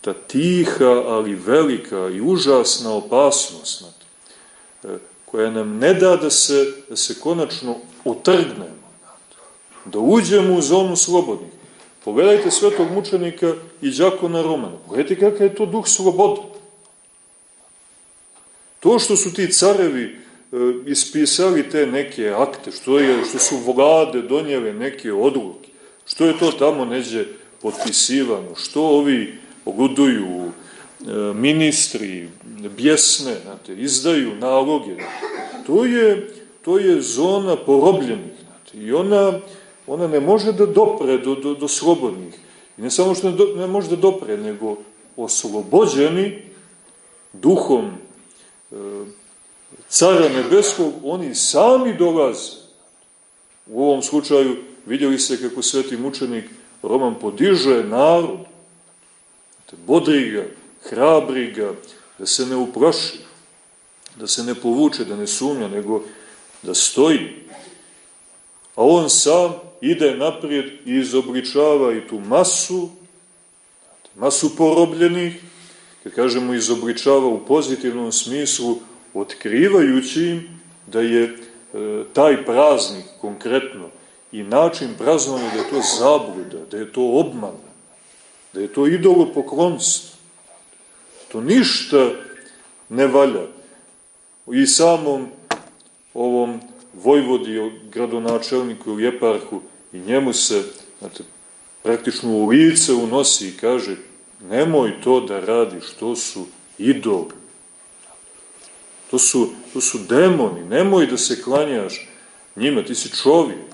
ta tiha, ali velika i užasna opasnost, znate, e, koja nam ne da da se, da se konačno otrgnemo, da uđemo u zonu slobodnih. Pogledajte svetog mučenika i džakona Romana. Pogledajte kakav je to duh slobode. To što su ti carevi e, ispisali te neke akte, što, je, što su vlade donijele neke odluke, što je to tamo neđe potpisivano, što ovi luduju e, ministri, bjesne, znate, izdaju naloge. To je, to je zona porobljenih. Znate, I ona, ona ne može da dopre do, do, do slobodnih. I ne samo što ne, do, ne može da dopre, nego oslobođeni duhom cara nebeskog, oni sami dolaze. U ovom slučaju vidjeli se kako sveti mučenik Roman podiže narod, bodri ga, hrabri ga, da se ne uplaši, da se ne povuče, da ne sumnja, nego da stoji. A on sam ide naprijed i izobličava i tu masu, masu porobljenih, kad kažemo izobličava u pozitivnom smislu, otkrivajući im da je e, taj praznik konkretno i način praznovanja da je to zabluda, da je to obman, da je to idolopoklonstvo. To ništa ne valja. I samom ovom vojvodi, gradonačelniku ili jeparhu, i njemu se, znate, praktično u lice unosi i kaže nemoj to da radiš, to su idoli. To su, to su demoni, nemoj da se klanjaš njima, ti si čovjek.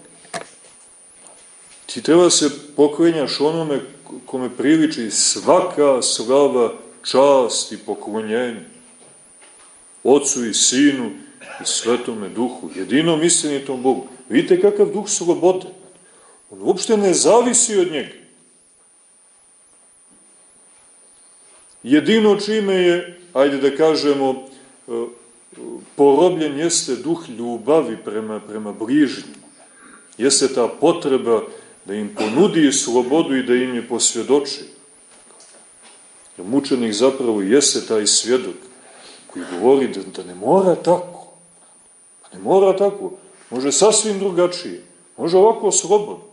Ti treba da se poklanjaš onome kome priliči svaka slava, čast i poklonjenje. Ocu i Sinu i Svetome Duhu, jedinom istinitom Bogu. Vidite kakav duh slobode. On uopšte ne zavisi od njega. Jedino čime je, ajde da kažemo, e, porobljen jeste duh ljubavi prema, prema bližnjim. Jeste ta potreba da im ponudi slobodu i da im je posvjedoči. Jer mučenik zapravo jeste taj svjedok koji govori da, da ne mora tako. Ne mora tako. Može sasvim drugačije. Može ovako slobodno.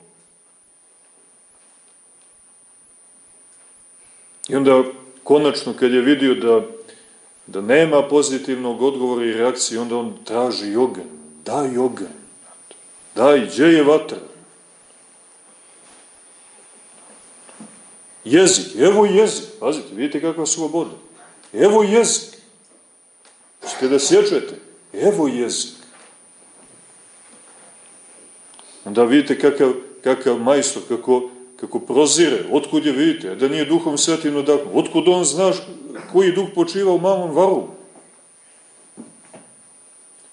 I onda konačno kad je vidio da, da nema pozitivnog odgovora i reakcije, onda on traži oganj. Daj oganj. Daj, gdje je vatra? Jezik, evo jezik. Pazite, vidite kakva sloboda. Evo jezik. Ćete da sjećate? Evo jezik. Onda vidite kakav, kakav majstor, kako, kako prozire, otkud je vidite, da nije duhom svetim nadahnu, otkud on znaš koji duh počiva u malom varu.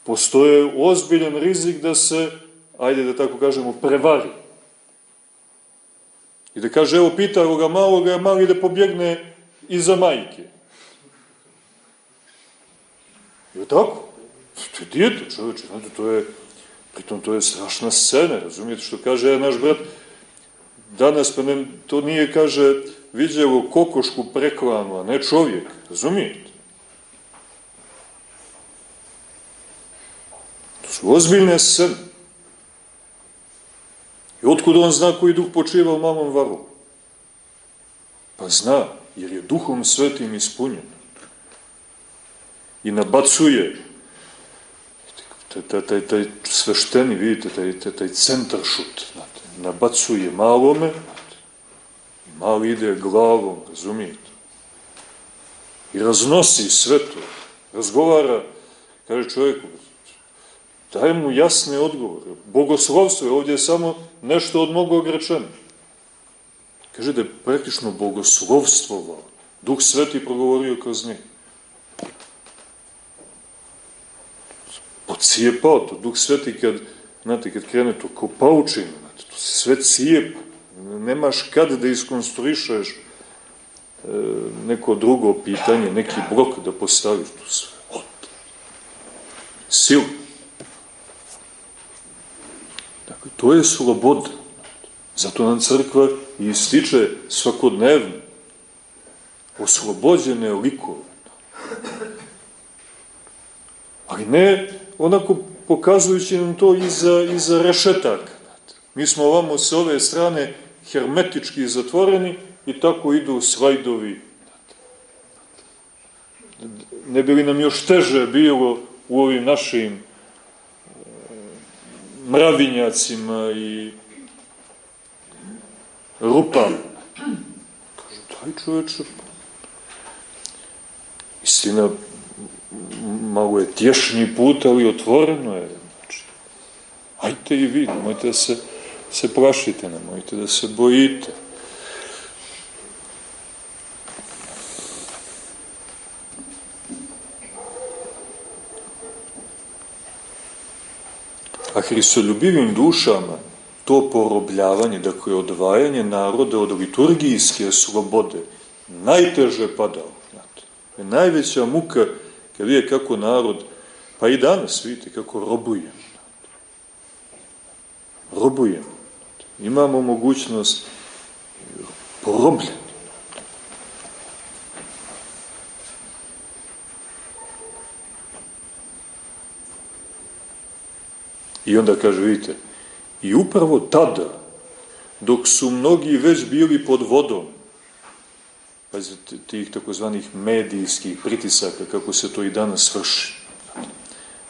Postoje ozbiljan rizik da se, ajde da tako kažemo, prevari. I da kaže, evo, pita ga maloga, mali da pobjegne iza majke. Je tako? To je dijete, čovječe, znate, to je, pritom to je strašna scena, razumijete što kaže ja, naš brat, danas pa ne, to nije, kaže, vidjelo kokošku preklanu, a ne čovjek, razumijete? To su ozbiljne scene. I otkud on zna koji duh počiva u malom varu? Pa zna, jer je duhom svetim ispunjen. I nabacuje taj, taj, taj, taj svešteni, vidite, taj, taj, taj centar šut, znate, nabacuje malome, i mali ide glavom, razumijete? I raznosi sve to, razgovara, kaže čovjeku, daje mu jasne odgovore. Bogoslovstvo je ovdje samo nešto od mnogo rečeno. Kaže da je praktično bogoslovstvovao. Duh Sveti progovorio kroz njeg. Pocijepao to. Duh Sveti kad, znate, kad krene to kao paučinu, znate, to se sve cijepa. Nemaš kad da iskonstruišeš e, neko drugo pitanje, neki blok da postaviš tu sve. Silu. Dakle, to je sloboda. Zato nam crkva ističe svakodnevno oslobođene likove. Ali ne onako pokazujući nam to iza, iza rešetaka. Mi smo ovamo s ove strane hermetički zatvoreni i tako idu slajdovi. Ne bi li nam još teže bilo u ovim našim mravinjacima i rupama. Kažu, daj čoveče, istina, malo je tješnji put, ali otvoreno je. Znači, ajte i vi, nemojte da se, se plašite, nemojte da se bojite. A hristoljubivim dušama to porobljavanje, dakle odvajanje naroda od liturgijske slobode, najteže padao. Znate. Najveća muka kad vidje kako narod, pa i danas vidite kako robuje. Robujem. Imamo mogućnost porobljati. I onda kaže, vidite, i upravo tada, dok su mnogi već bili pod vodom, pazite, tih takozvanih medijskih pritisaka, kako se to i danas vrši,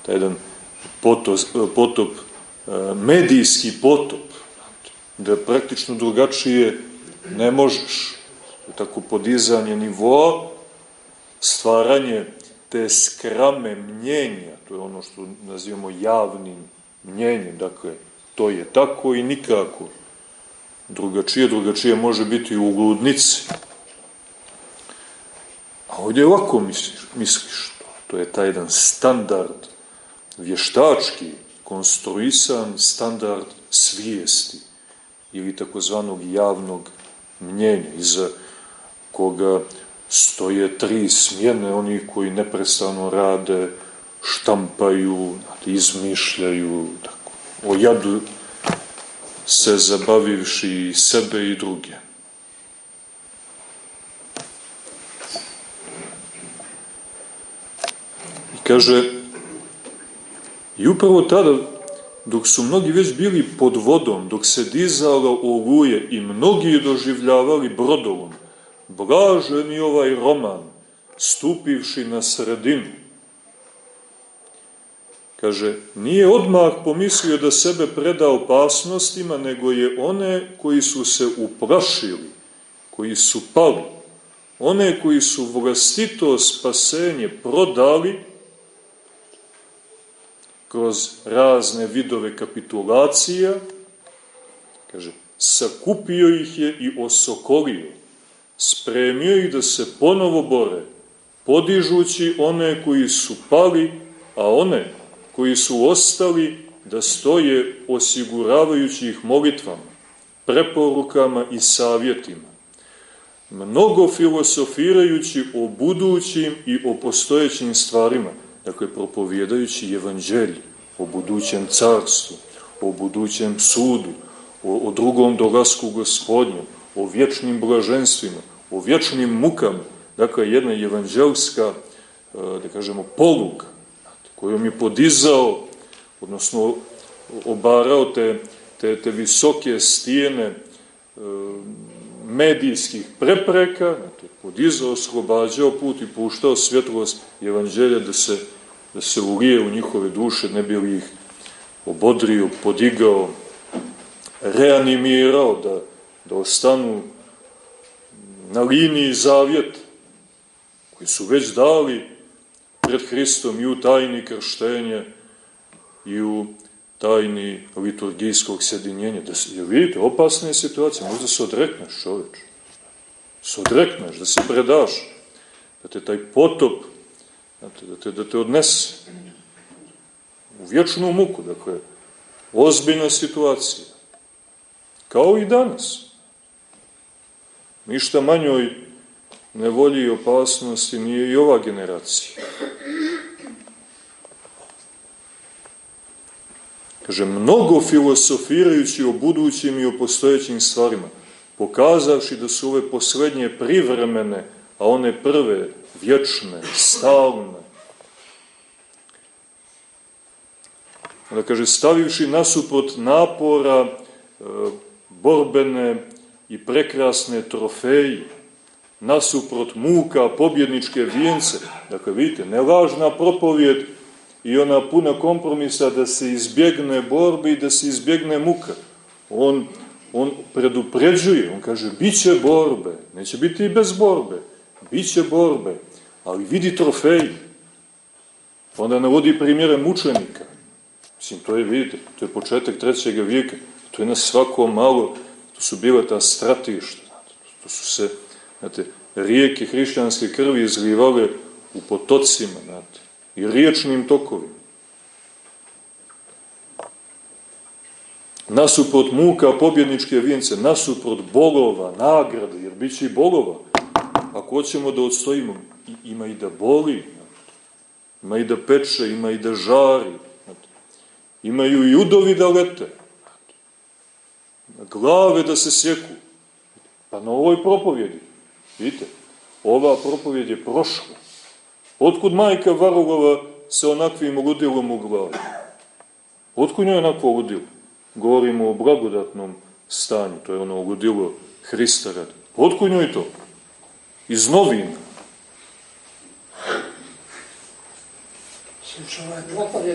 taj jedan potop, potop medijski potop, da praktično drugačije ne možeš, tako podizanje nivoa, stvaranje te skrame mnjenja, to je ono što nazivamo javnim mnjenjem, dakle, to je tako i nikako. Drugačije, drugačije može biti u gludnici. A ovdje ovako misliš, misliš to. To je taj jedan standard vještački, konstruisan standard svijesti ili takozvanog javnog mnjenja, iza koga stoje tri smjene, oni koji neprestano rade, štampaju, izmišljaju, tako, o jadu se zabavivši sebe i druge. I kaže, i upravo tada, dok su mnogi već bili pod vodom, dok se dizalo oluje i mnogi doživljavali brodolom, blažen i ovaj roman, stupivši na sredinu, Kaže, nije odmah pomislio da sebe preda opasnostima, nego je one koji su se uprašili, koji su pali, one koji su vlastito spasenje prodali kroz razne vidove kapitulacija, kaže, sakupio ih je i osokolio, spremio ih da se ponovo bore, podižući one koji su pali, a one koji su ostali da stoje osiguravajući ih molitvama, preporukama i savjetima, mnogo filosofirajući o budućim i o postojećim stvarima, dakle propovjedajući evanđelj o budućem carstvu, o budućem sudu, o, o drugom dolasku gospodnju, o vječnim blaženstvima, o vječnim mukama, dakle jedna evanđelska, e, da kažemo, poluka, kojom je podizao, odnosno obarao te, te, te visoke stijene e, medijskih prepreka, podizao, oslobađao put i puštao svjetlost evanđelja da se, da se ulije u njihove duše, ne bi li ih obodrio, podigao, reanimirao, da, da ostanu na liniji zavjeta, koji su već dali pred Hristom i u tajni krštenja i u tajni liturgijskog sjedinjenja. Da se, vidite, opasna je situacija, možda se odrekneš čoveč. Se odrekneš, da se predaš, da te taj potop, da te, da te odnese u vječnu muku, dakle, ozbiljna situacija. Kao i danas. Ništa manjoj nevolji i opasnosti nije i ova generacija. Kaže, mnogo filosofirajući o budućim i o postojećim stvarima, pokazavši da su ove poslednje privremene, a one prve vječne, stalne. Da kaže, stavivši nasuprot napora e, borbene i prekrasne trofeje, nasuprot muka, pobjedničke vijence, dakle, vidite, nelažna propovjed i ona puna kompromisa da se izbjegne borbe i da se izbjegne muka. On, on predupređuje, on kaže, bit će borbe, neće biti i bez borbe, bit će borbe, ali vidi trofej. Onda navodi primjere mučenika. Mislim, to je, vidite, to je početak trećeg vijeka, to je na svako malo, to su bile ta stratišta, to su se, znate, rijeke hrišćanske krvi izlivale u potocima, znate, i riječnim tokovima. Nasuprot muka pobjedničke vijence, nasuprot bolova, nagrade, jer bit će i bolova. Ako hoćemo da odstojimo, ima i da boli, ima i da peče, ima i da žari, imaju i udovi da lete, glave da se sjeku. Pa na ovoj propovjedi, vidite, ova propovjed je prošla. Otkud majka Varugova sa onakvim ludilom u glavi? Otkud njoj onakvo ludilo? Govorimo o blagodatnom stanju, to je ono ludilo Hrista radi. Otkud njoj to? Iz novina.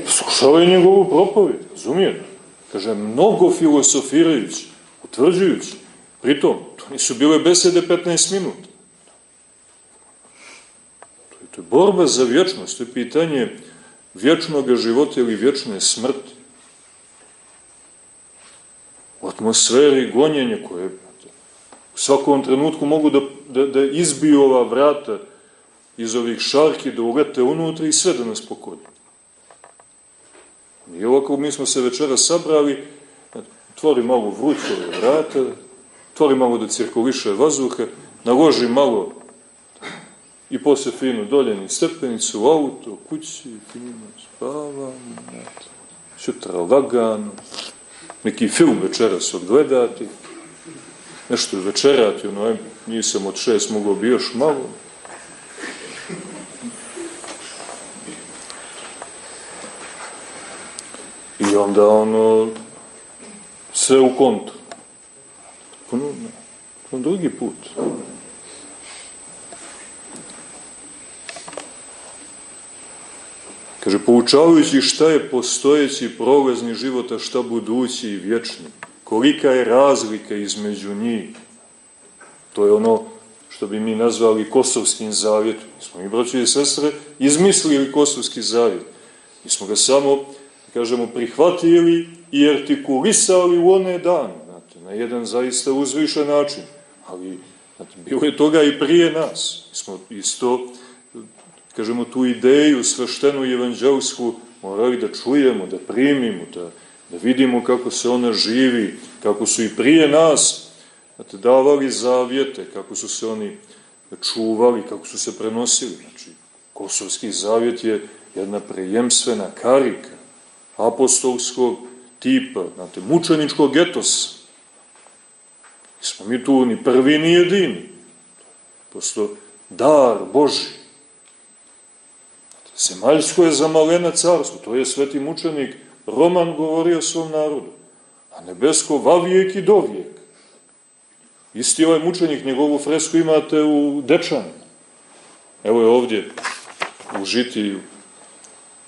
Slušava je njegovu propovjed, razumijete? Kaže, mnogo filosofirajući, utvrđujući. Pritom, to nisu bile besede 15 minuta. To je borba za vječnost, to je pitanje vječnog života ili vječne smrti. U atmosferi gonjenja koje u svakom trenutku mogu da, da, da izbiju ova vrata iz ovih šarki, da ulete unutra i sve da nas pokolju. I ovako mi smo se večera sabrali, tvori malo vrućove vrata, tvori malo da cirkuliše vazduha, naloži malo i posle fino doljeni stepenicu u auto, kući, fino spavam, sutra lagano, neki film večeras odgledati, nešto večerati, ono, nisam od šest mogao bi još malo, I onda ono, sve u kontu. Puno drugi put. Kaže, poučavajući šta je postojeći prolezni život, a šta budući i vječni. Kolika je razlika između njih. To je ono što bi mi nazvali kosovskim zavjetom. Smo mi, braći i sestre, izmislili kosovski zavjet. Mi smo ga samo, da kažemo, prihvatili i artikulisali u one dane. Znate, na jedan zaista uzvišen način, ali znate, bilo je toga i prije nas. Mi smo isto, kažemo, tu ideju sveštenu i evanđelsku morali da čujemo, da primimo, da, da vidimo kako se ona živi, kako su i prije nas znate, davali zavjete, kako su se oni čuvali, kako su se prenosili. Znači, Kosovski zavjet je jedna prejemstvena karika apostolskog tipa, znate, mučeničkog etosa. Nismo mi tu ni prvi ni jedini. Prosto dar Boži. Semaljsko je za malena carstvo, to je sveti mučenik Roman govorio svom narodu, a nebesko vavijek i dovijek. Isti ovaj mučenik, njegovu fresku imate u Dečanu. Evo je ovdje u žitiju,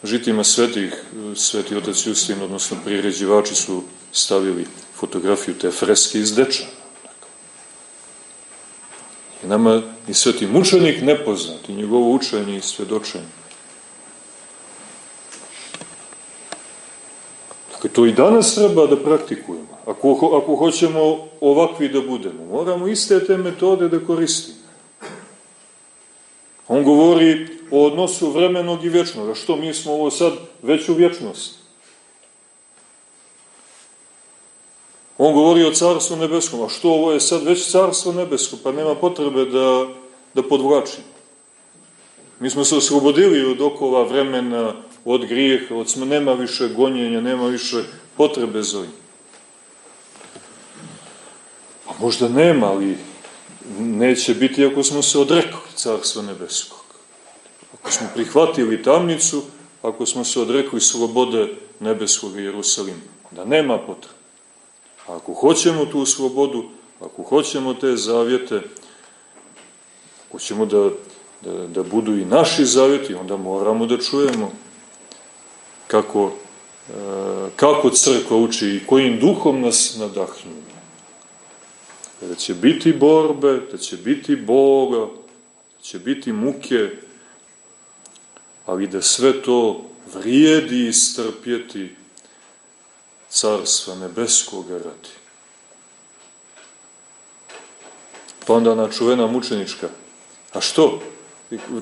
žitima svetih, sveti otac Justin, odnosno priređivači su stavili fotografiju te freske iz Dečana. I nama i sveti mučenik nepoznat, i njegovo učenje i svedočenje. Dakle, to i danas treba da praktikujemo. Ako, ako hoćemo ovakvi da budemo, moramo iste te metode da koristimo. On govori o odnosu vremenog i vječnog. Što, mi smo ovo sad već u vječnosti? On govori o carstvu nebeskom. A što, ovo je sad već carstvo nebesko? Pa nema potrebe da, da podvlačimo. Mi smo se oslobodili od okova vremena, od grijeha, od smo, nema više gonjenja, nema više potrebe za ovim. Pa možda nema, ali neće biti ako smo se odrekli carstva nebeskog. Ako smo prihvatili tamnicu, ako smo se odrekli slobode nebeskog Jerusalima, da nema potrebe. A ako hoćemo tu slobodu, ako hoćemo te zavjete, ako ćemo da, da, da budu i naši zavjeti, onda moramo da čujemo kako, e, kako crkva uči i kojim duhom nas nadahnjuje da će biti borbe, da će biti Boga, da će biti muke, ali da sve to vrijedi istrpjeti carstva nebeskoga radi. Pa onda ona čuvena mučenička. A što?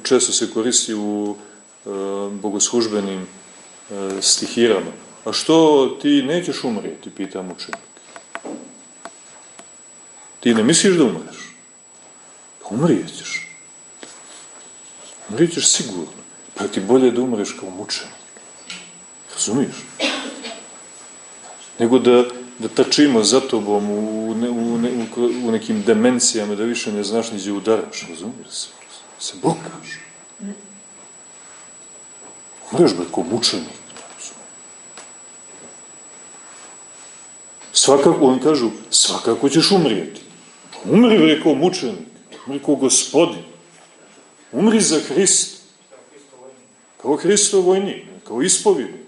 Često se koristi u e, bogoslužbenim e, stihirama. A što ti nećeš umrijeti, pita mučenik. Ti ne misliš da umreš? Pa umrijećeš. Umrijećeš sigurno. Pa ti bolje da umreš kao mučenik. Razumiješ? Nego da, da trčimo za tobom u, ne, u, ne, u, nekim demencijama, da više ne znaš niđe udaraš. Razumiješ? Se, se blokaš. Umreš, bre, kao mučenik. Svakako, on kažu, svakako ćeš umrijeti. Umri, rekao mučenik, umri kao gospodin. Umri za Hrist. Kao Hristo vojnik, kao ispovjednik.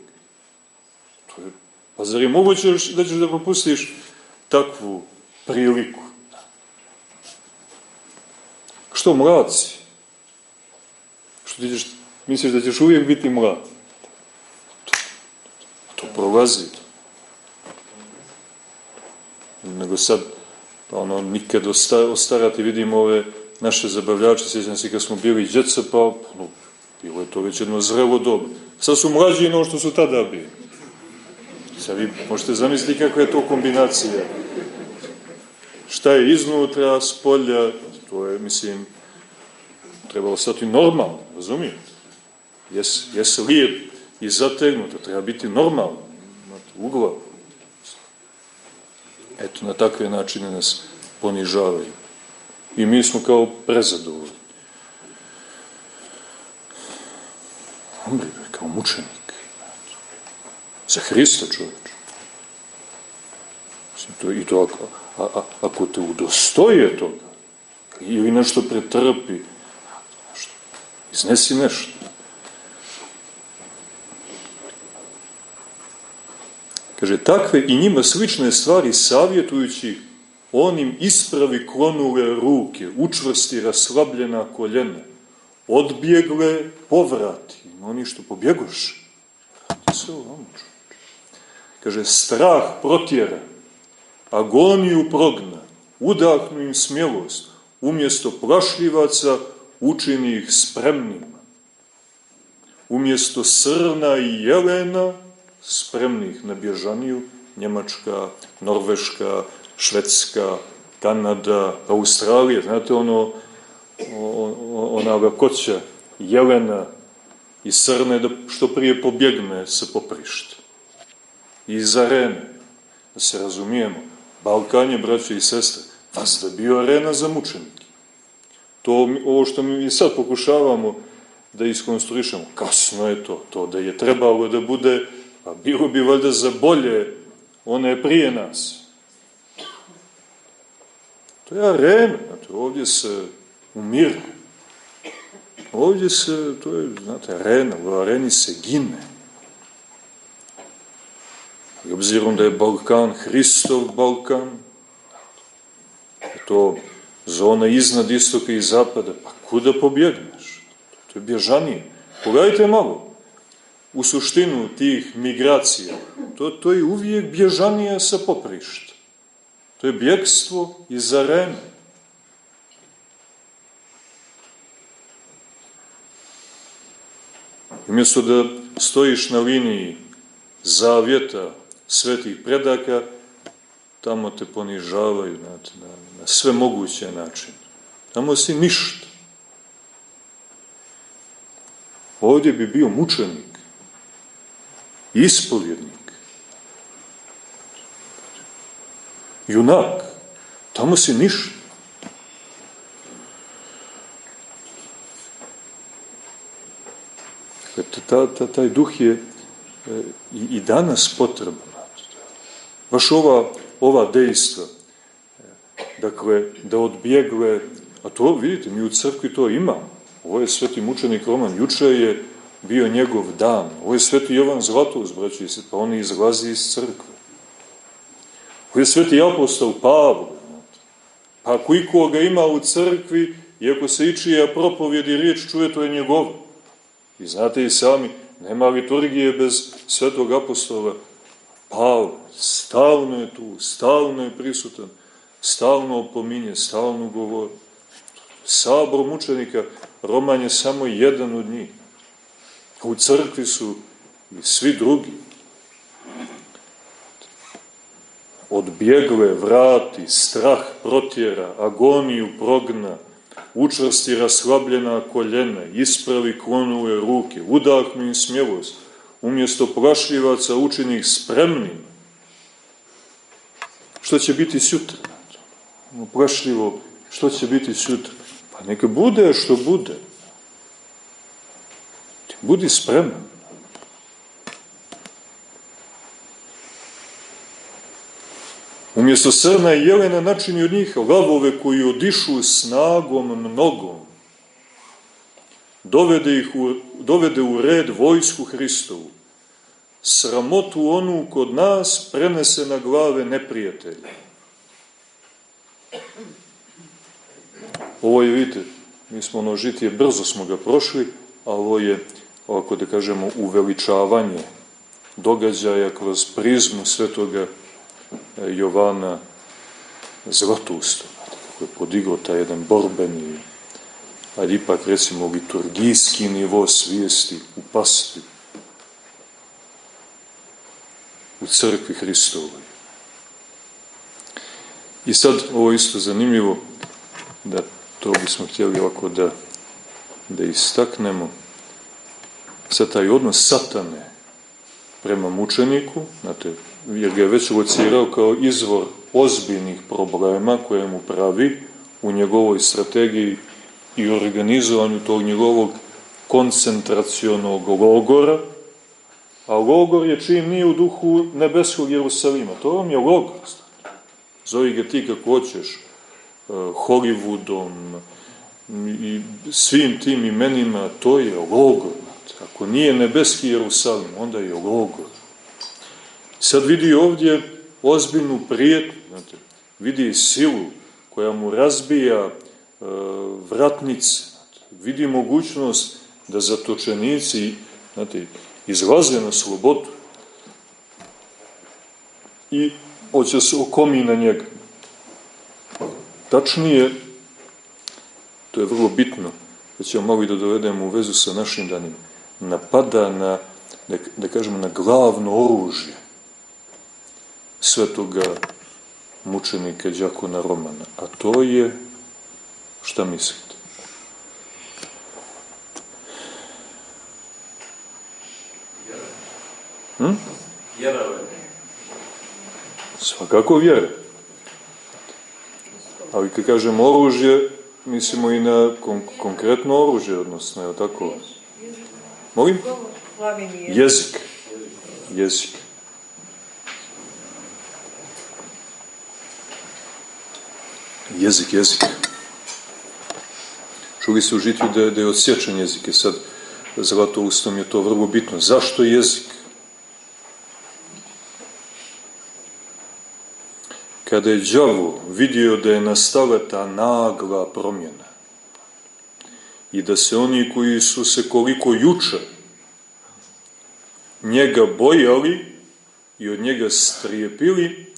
To je, pa zar je moguće da ćeš da propustiš takvu priliku? Što mladci? Što ti ćeš, misliš da ćeš uvijek biti mlad? To, prolazi. Nego sad pa ono, nikad ostarati, vidimo ove naše zabavljače, sjećam se kad smo bili djeca, pa no, bilo je to već jedno zrelo doba. Sad su mlađi no što su tada bili. Sad vi možete zamisliti kakva je to kombinacija. Šta je iznutra, s polja, to je, mislim, trebalo stati normalno, razumijete? Jes, jes lijep i zategnuto, treba biti normalno, u glavu. Eto, na takve načine nas ponižavaju. I mi smo kao prezadovoljni. Umri, kao mučenik. Za Hrista čovječ. To, I to ako, a, a, ako te udostoje toga, ili nešto pretrpi, nešto, iznesi nešto. Kaže, takve i njima slične stvari savjetujući onim ispravi klonule ruke, učvrsti raslabljena koljena, odbjegle povrati. Oni što pobjegoš, vrati se ovom Kaže, strah protjera, agoniju progna, udahnu im smjelost, umjesto plašljivaca učini ih spremnima. Umjesto srna i jelena, spremnih na bježaniju, Njemačka, Norveška, Švedska, Kanada, Australija, znate ono, ona lakoća jelena i srne da što prije pobjegne sa poprišta. I iz arene, da se razumijemo, Balkan je, braće i sestre, vas da bio arena za mučenike. To, ovo što mi sad pokušavamo da iskonstruišemo, kasno je to, to da je trebalo da bude, pa bilo bi valjda za bolje one prije nas. To je arena, znate, ovdje se umire. Ovdje se, to je, znate, arena, u areni se gine. I obzirom da je Balkan Hristov Balkan, to zona iznad istoka i zapada, pa kuda pobjegneš? To je bježanije. Pogledajte malo, u suštinu tih migracija, to, to je uvijek bježanije sa poprišta. To je bjegstvo iz arene. Umjesto da stojiš na liniji zavjeta svetih predaka, tamo te ponižavaju znate, na, na sve moguće načine. Tamo si ništa. Ovdje bi bio mučenik, ispovjednik, junak, tamo si ništa. Ta, ta, taj duh je e, i, i danas potreban. Baš ova, ova dejstva, dakle, da odbjegle, a to vidite, mi u crkvi to imamo. Ovo je sveti mučenik Roman, juče je bio njegov dan. Ovo je sveti Jovan Zlatost, braći se, pa on izlazi iz crkve. Ovo je sveti apostol Pavle. Pa ako iko ga ima u crkvi, i ako se ičija propovjedi riječ čuje, to je njegovo. I znate i sami, nema liturgije bez svetog apostola Pavle. Stalno je tu, stalno je prisutan, stalno opominje, stalno govori. Sabor mučenika, Roman je samo jedan od njih. U crkvi su i svi drugi. Odbjegle vrati, strah protjera, agoniju progna, učvrsti raslabljena koljena, ispravi klonule ruke, udahnu im smjelost, umjesto plašljivaca učini ih spremnim. Što će biti sutra? Plašljivo, što će biti sutra? Pa neka bude što bude. Budi spreman. Umjesto srna i jelena načini od njih lavove koji odišu snagom mnogom. Dovede, ih u, dovede u red vojsku Hristovu. Sramotu onu kod nas prenese na glave neprijatelja. Ovo je, vidite, mi smo ono žitije, brzo smo ga prošli, a ovo je ovako da kažemo, uveličavanje događaja kroz prizmu svetoga e, Jovana Zlatusta, kako je podigao taj jedan borbeni, ali ipak recimo liturgijski nivo svijesti u pasti u crkvi Hristovoj. I sad, ovo isto zanimljivo, da to bismo htjeli ovako da, da istaknemo, sa taj odnos satane prema mučeniku, znate, jer ga je već locirao kao izvor ozbiljnih problema koje mu pravi u njegovoj strategiji i organizovanju tog njegovog koncentracionog logora, a logor je čim nije u duhu nebeskog Jerusalima, to vam je logor. Zovi ga ti kako hoćeš, eh, Hollywoodom i svim tim imenima, to je logor. Ako nije nebeski Jerusalim, onda je logor. Sad vidi ovdje ozbiljnu prijetnju, znate, vidi silu koja mu razbija e, vratnice, znate, vidi mogućnost da zatočenici znate, izlaze na slobodu. I hoće se okomi na njega. Tačnije, to je vrlo bitno, da ćemo mogli da dovedemo u vezu sa našim danima, napada na, da, da kažemo, na glavno oružje svetoga mučenika Đakona Romana, a to je, šta mislite? Hm? Vjera Svakako vjera. Ali kad kažemo oružje, mislimo i na kon konkretno oružje, odnosno, je tako? Molim? Jezik. Jezik. Jezik, jezik. Čuli se u žitju da, da je odsječan jezik. I sad, ustom je to vrlo bitno. Zašto jezik? kada je đavo vidio da je nastala ta nagla promjena i da se oni koji su se koliko juče njega bojali i od njega strijepili,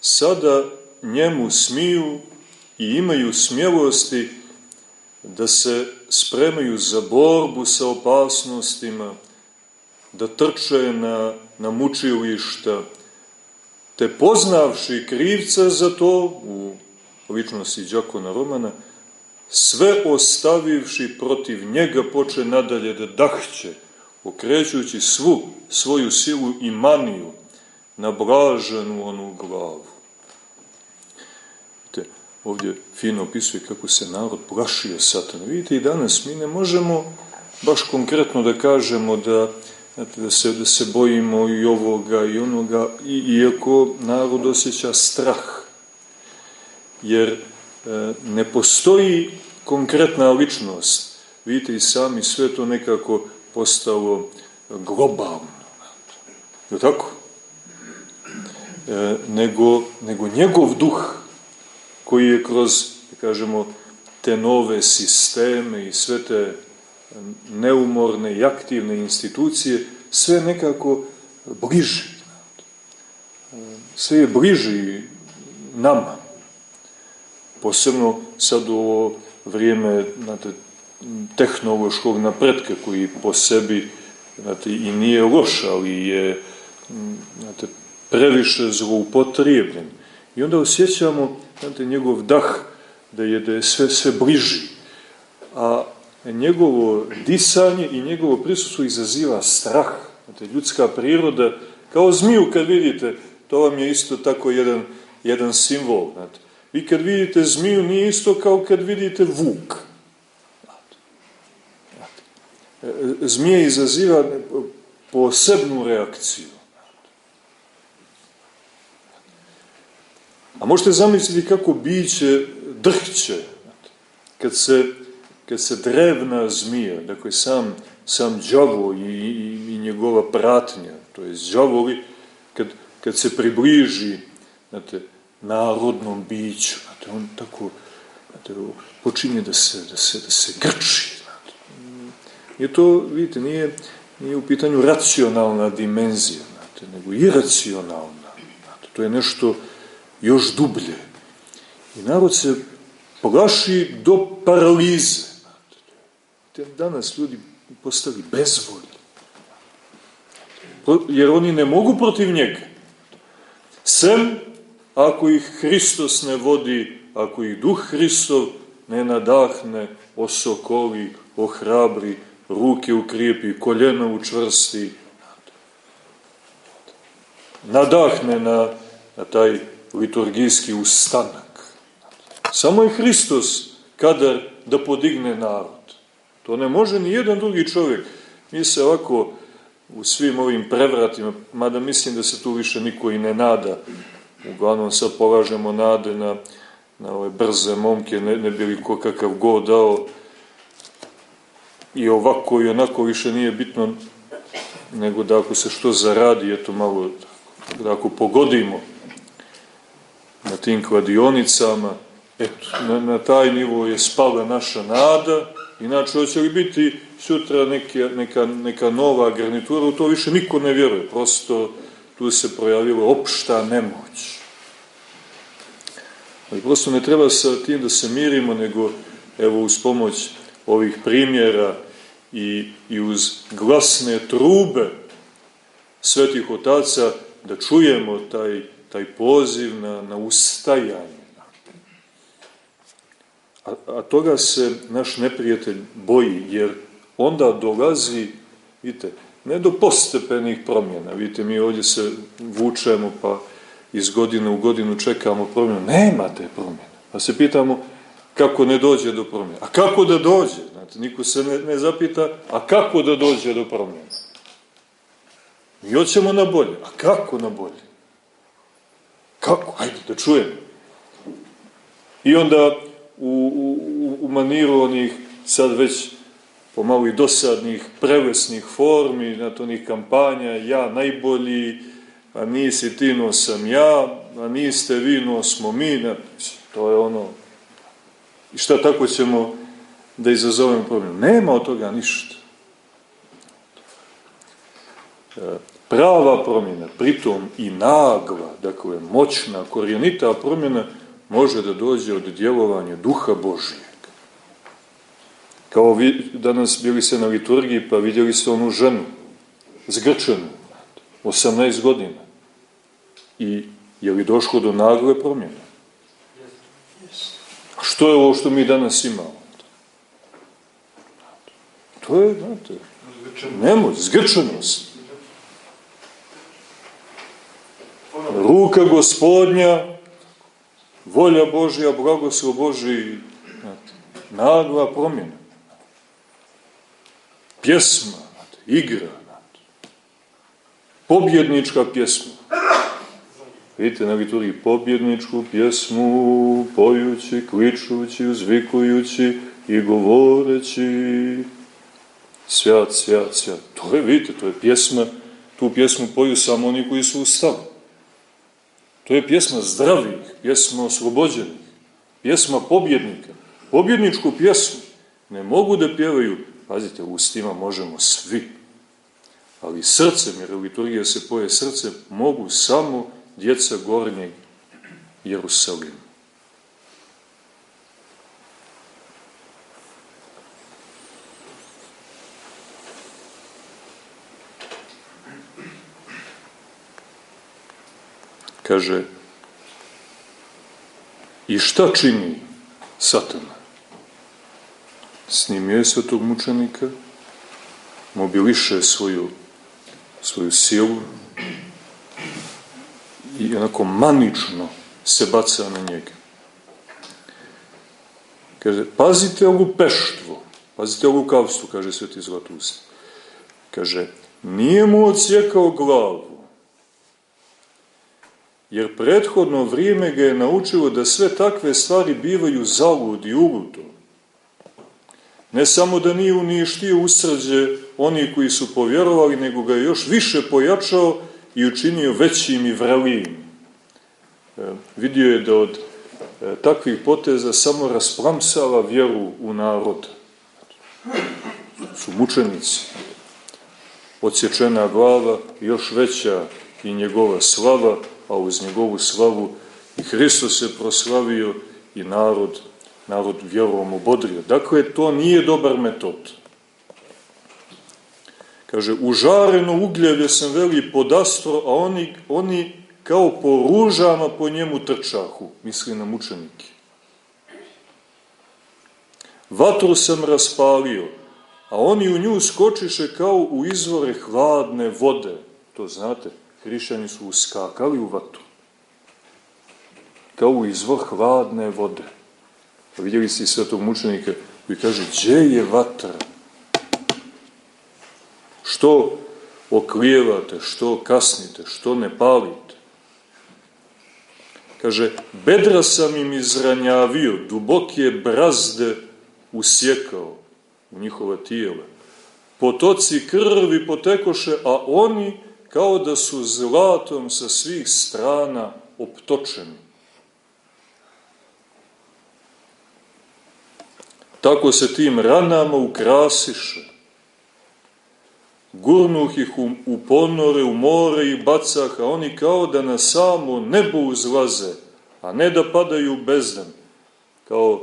sada njemu smiju i imaju smjelosti da se spremaju za borbu sa opasnostima, da trče na, na mučilišta, te poznavši krivca za to, u ličnosti Đakona Romana, sve ostavivši protiv njega poče nadalje da dahće, okrećući svu svoju silu i maniju na blaženu onu glavu. Vidite, ovdje fino opisuje kako se narod plašio satana. Vidite, i danas mi ne možemo baš konkretno da kažemo da Znate, da se, da se bojimo i ovoga i onoga, i, iako narod osjeća strah. Jer ne postoji konkretna ličnost. Vidite i sami sve to nekako postalo globalno. Je tako? E, nego, nego njegov duh koji je kroz, da kažemo, te nove sisteme i sve te neumorne i aktivne institucije, sve nekako bliži. Sve je bliži nama. Posebno sad u ovo vrijeme znate, tehnološkog napretka koji po sebi znate, i nije loš, ali je znate, previše zloupotrebljen. I onda osjećamo znate, njegov dah da je, da je sve, sve bliži. A njegovo disanje i njegovo prisustvo izaziva strah. Znate, ljudska priroda, kao zmiju kad vidite, to vam je isto tako jedan, jedan simbol. Znate. Vi kad vidite zmiju nije isto kao kad vidite vuk. Zmija izaziva posebnu reakciju. A možete zamisliti kako biće drhće, kad se kad se drevna zmija, dakle sam, sam džavo i, i, i njegova pratnja, to je džavovi, kad, kad se približi znate, narodnom biću, znate, on tako znate, počinje da se, da se, da se grči. Znate. I to, vidite, nije, nije u pitanju racionalna dimenzija, znate, nego iracionalna. Znate, to je nešto još dublje. I narod se poglaši do paralize danas ljudi postali bezvoljni. Jer oni ne mogu protiv njega. Sem ako ih Hristos ne vodi, ako ih Duh Hristov ne nadahne, osokoli, ohrabri, ruke ukrijepi, koljena učvrsti, nadahne na, na taj liturgijski ustanak. Samo je Hristos kadar da podigne narod. To ne može ni jedan drugi čovjek. Mi se ovako u svim ovim prevratima, mada mislim da se tu više niko i ne nada, uglavnom sad polažemo nade na, na ove brze momke, ne, ne bi li ko kakav god dao, i ovako i onako više nije bitno nego da ako se što zaradi, eto malo, da ako pogodimo na tim kladionicama, eto, na, na taj nivo je spala naša nada, Inače, hoće li biti sutra neka, neka, neka nova garnitura, u to više niko ne vjeruje. Prosto tu se projavila opšta nemoć. Ali prosto ne treba sa tim da se mirimo, nego evo uz pomoć ovih primjera i, i uz glasne trube svetih otaca da čujemo taj, taj poziv na, na ustajanje. A, a toga se naš neprijatelj boji, jer onda dolazi, vidite, ne do postepenih promjena, vidite, mi ovdje se vučemo pa iz godine u godinu čekamo promjenu, nema te promjene. Pa se pitamo kako ne dođe do promjene. A kako da dođe? Znate, niko se ne, ne zapita, a kako da dođe do promjene? Mi hoćemo na bolje. A kako na bolje? Kako? Hajde da čujemo. I onda u, u, u maniru onih sad već pomalo i dosadnih, prevesnih formi, na onih kampanja, ja najbolji, a nisi ti no sam ja, a niste vi no smo mi, ne, to je ono, i šta tako ćemo da izazovemo problem? Nema od toga ništa. E, prava promjena, pritom i nagla, dakle moćna, korijenita promjena, može da dođe od djelovanja duha Božijeg. Kao vi danas bili se na liturgiji, pa vidjeli ste onu ženu, zgrčenu, 18 godina. I je li došlo do nagle promjene? A što je ovo što mi danas imamo? To je, znate, nemoć, zgrčenost. Ruka gospodnja, volja Božja, blagoslov Božji, nagla promjena. Pjesma, igra, pobjednička pjesma. Vidite na liturgiji pobjedničku pjesmu, pojući, kličući, uzvikujući i govoreći svjat, svjat, svjat. To je, vidite, to je pjesma, tu pjesmu poju samo oni koji su ustali. To je pjesma zdravih, pjesma oslobođenih, pjesma pobjednika. Pobjedničku pjesmu ne mogu da pjevaju, pazite, ustima možemo svi, ali srcem, jer liturgija se poje srce, mogu samo djeca gornjeg Jerusalima. Kaže, i šta čini satana? Snimio je svetog mučenika, mobiliše svoju, svoju silu i onako manično se baca na njega. Kaže, pazite ovu peštvo, pazite ovu kavstu, kaže sveti Zlatust. Kaže, nije mu odsjekao glavu, jer prethodno vrijeme ga je naučilo da sve takve stvari bivaju zalud i uludo. Ne samo da nije uništio usrđe oni koji su povjerovali, nego ga još više pojačao i učinio većim i vrelijim. E, vidio je da od e, takvih poteza samo rasplamsava vjeru u narod. Su mučenici. Odsječena glava, još veća i njegova slava, a uz njegovu slavu i Hristos se proslavio i narod, narod vjerovom obodrio. Dakle, to nije dobar metod. Kaže, u žareno ugljeve sam veli podastro, a oni, oni kao po ružama po njemu trčahu, misli na mučenike. Vatru sam raspalio, a oni u nju skočiše kao u izvore hladne vode. To znate, hrišćani su uskakali u vatru. Kao u izvor hladne vode. Vidjeli ste i svetog mučenika koji kaže, gdje je vatra? Što oklijevate, što kasnite, što ne palite? Kaže, bedra sam im izranjavio, duboke brazde usjekao u njihova tijela. Potoci krvi potekoše, a oni kao da su zlatom sa svih strana optočeni. Tako se tim ranama ukrasiše. gurnuh ih u, ponore, u more i bacah, a oni kao da na samo nebo uzlaze, a ne da padaju bezdan, kao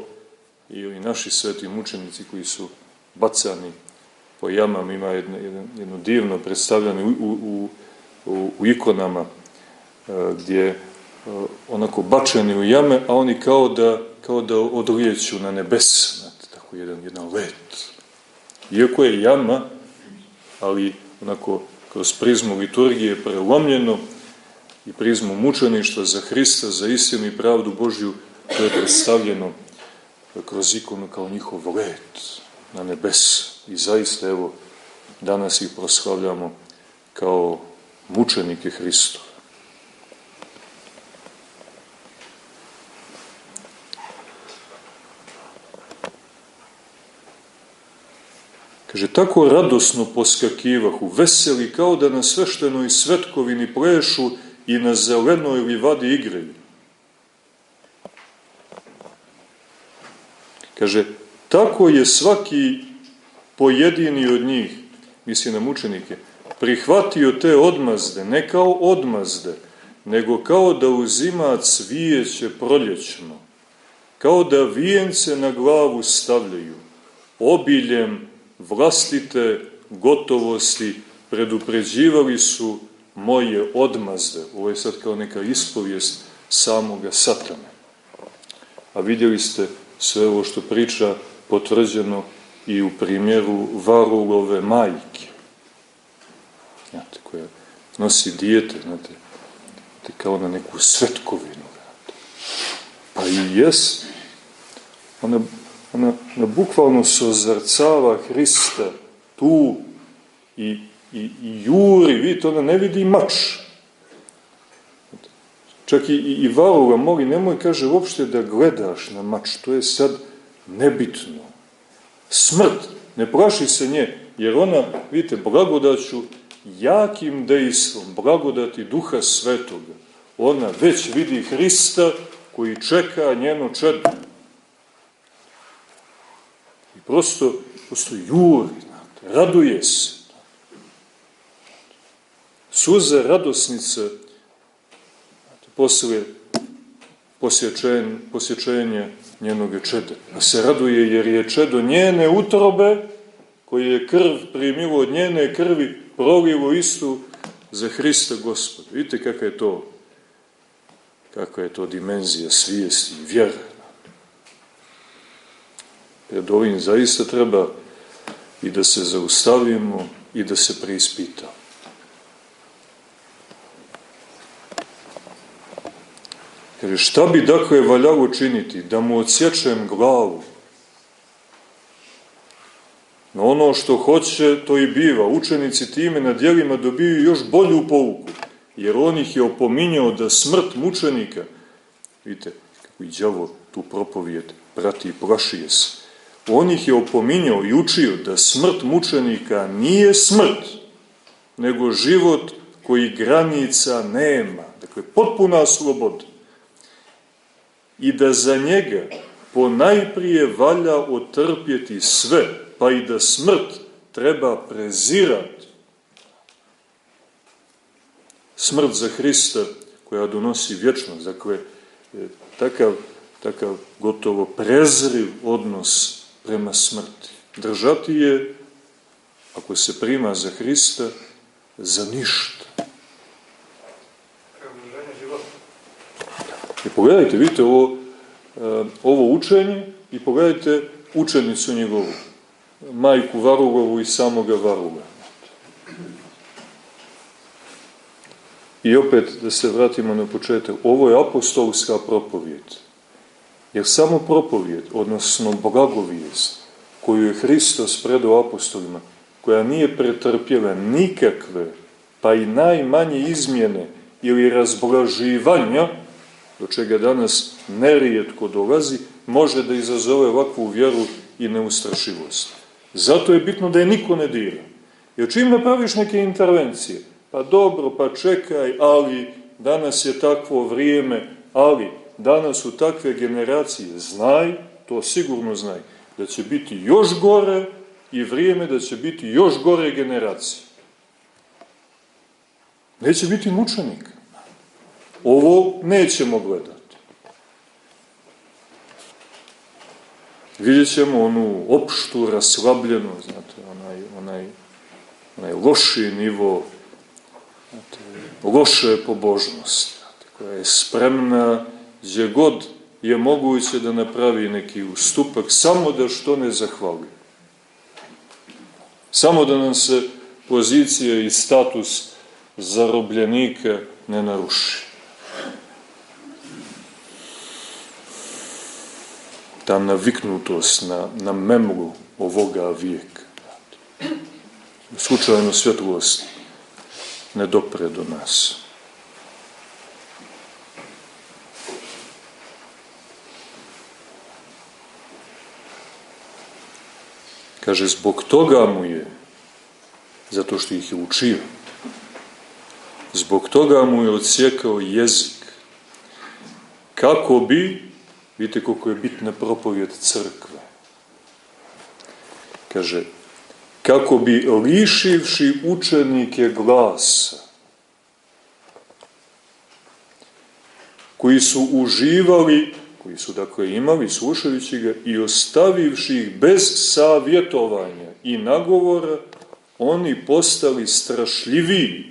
i naši sveti mučenici koji su bacani po jamama, ima jedno, jedno, jedno divno predstavljanje u, u, u, u ikonama, e, gdje e, onako bačeni u jame, a oni kao da, kao da odlijeću na nebes, tako jedan, jedan let. Iako je jama, ali onako kroz prizmu liturgije prelomljeno i prizmu mučeništva za Hrista, za istinu i pravdu Božju, to je predstavljeno kroz ikonu kao njihov let na nebes. I zaista, evo, danas ih proslavljamo kao mučenike Hristova. Kaže, tako radosno poskakivahu, veseli kao da na sveštenoj svetkovini plešu i na zelenoj livadi igraju. Kaže, tako je svaki pojedini od njih, misli na mučenike, prihvatio te odmazde, ne kao odmazde, nego kao da uzima cvijeće proljećno, kao da vijence na glavu stavljaju, obiljem vlastite gotovosti predupređivali su moje odmazde. Ovo je sad kao neka ispovijest samoga satane. A vidjeli ste sve ovo što priča potvrđeno i u primjeru Varulove majke. Znate, koja nosi dijete, znate, te kao na neku svetkovinu. Pa i jes, ona, ona, bukvalno se ozrcava Hrista tu i, i, i juri, vidite, ona ne vidi mač. Čak i, i, i Varula moli, nemoj, kaže, uopšte da gledaš na mač, to je sad nebitno. Smrt, ne plaši se nje, jer ona, vidite, blagodaću, jakim dejstvom, blagodati Duha Svetoga, ona već vidi Hrista koji čeka njeno čedo. Prosto, prosto juri, znate, raduje se. Suze radosnice posle posjećenja, posjećenja njenoga čeda. A se raduje jer je čedo njene utrobe, koje je krv primilo od njene krvi, prolivo istu za Hrista Gospoda. Vidite kakva je to, kakva je to dimenzija svijesti i vjera. Pred ovim zaista treba i da se zaustavimo i da se preispitamo. Kaže, šta bi dakle valjalo činiti? Da mu odsječem glavu. No ono što hoće, to i biva. Učenici time na dijelima dobiju još bolju pouku, jer on ih je opominjao da smrt mučenika, vidite, kako i djavo tu propovijet prati i plašije se, on ih je opominjao i učio da smrt mučenika nije smrt, nego život koji granica nema. Dakle, potpuna sloboda i da za njega po najprije valja otrpjeti sve, pa i da smrt treba prezirati. Smrt za Hrista koja donosi vječnost, dakle, takav, takav gotovo prezriv odnos prema smrti. Držati je, ako se prima za Hrista, za ništa. I pogledajte, vidite ovo, e, ovo učenje i pogledajte učenicu njegovu, majku Varugovu i samoga Varuga. I opet da se vratimo na početak, ovo je apostolska propovijed. Jer samo propovijed, odnosno blagovijest, koju je Hristos predao apostolima, koja nije pretrpjela nikakve, pa i najmanje izmjene ili razblaživanja, do čega danas nerijetko dolazi, može da izazove ovakvu vjeru i neustrašivost. Zato je bitno da je niko ne dira. Jer čim napraviš neke intervencije, pa dobro, pa čekaj, ali danas je takvo vrijeme, ali danas su takve generacije, znaj, to sigurno znaj, da će biti još gore i vrijeme da će biti još gore generacije. Neće biti mučenik. Ovo nećemo gledati. Vidjet ćemo onu opštu, raslabljenu, znate, onaj, onaj, onaj loši nivo, znate, loše pobožnosti, znate, koja je spremna gdje god je moguće da napravi neki ustupak, samo da što ne zahvali. Samo da nam se pozicija i status zarobljenika ne naruši. Ta naviknutost na, na memlu ovoga vijeka. Slučajno svjetlost ne dopre do nas. Kaže, zbog toga mu je, zato što ih je učio, zbog toga mu je odsjekao jezik, kako bi, vidite koliko je bitna propovjed crkve, kaže, kako bi lišivši učenike glasa, koji su uživali koji su dakle imali slušajući ga i ostavivši ih bez savjetovanja i nagovora, oni postali strašljiviji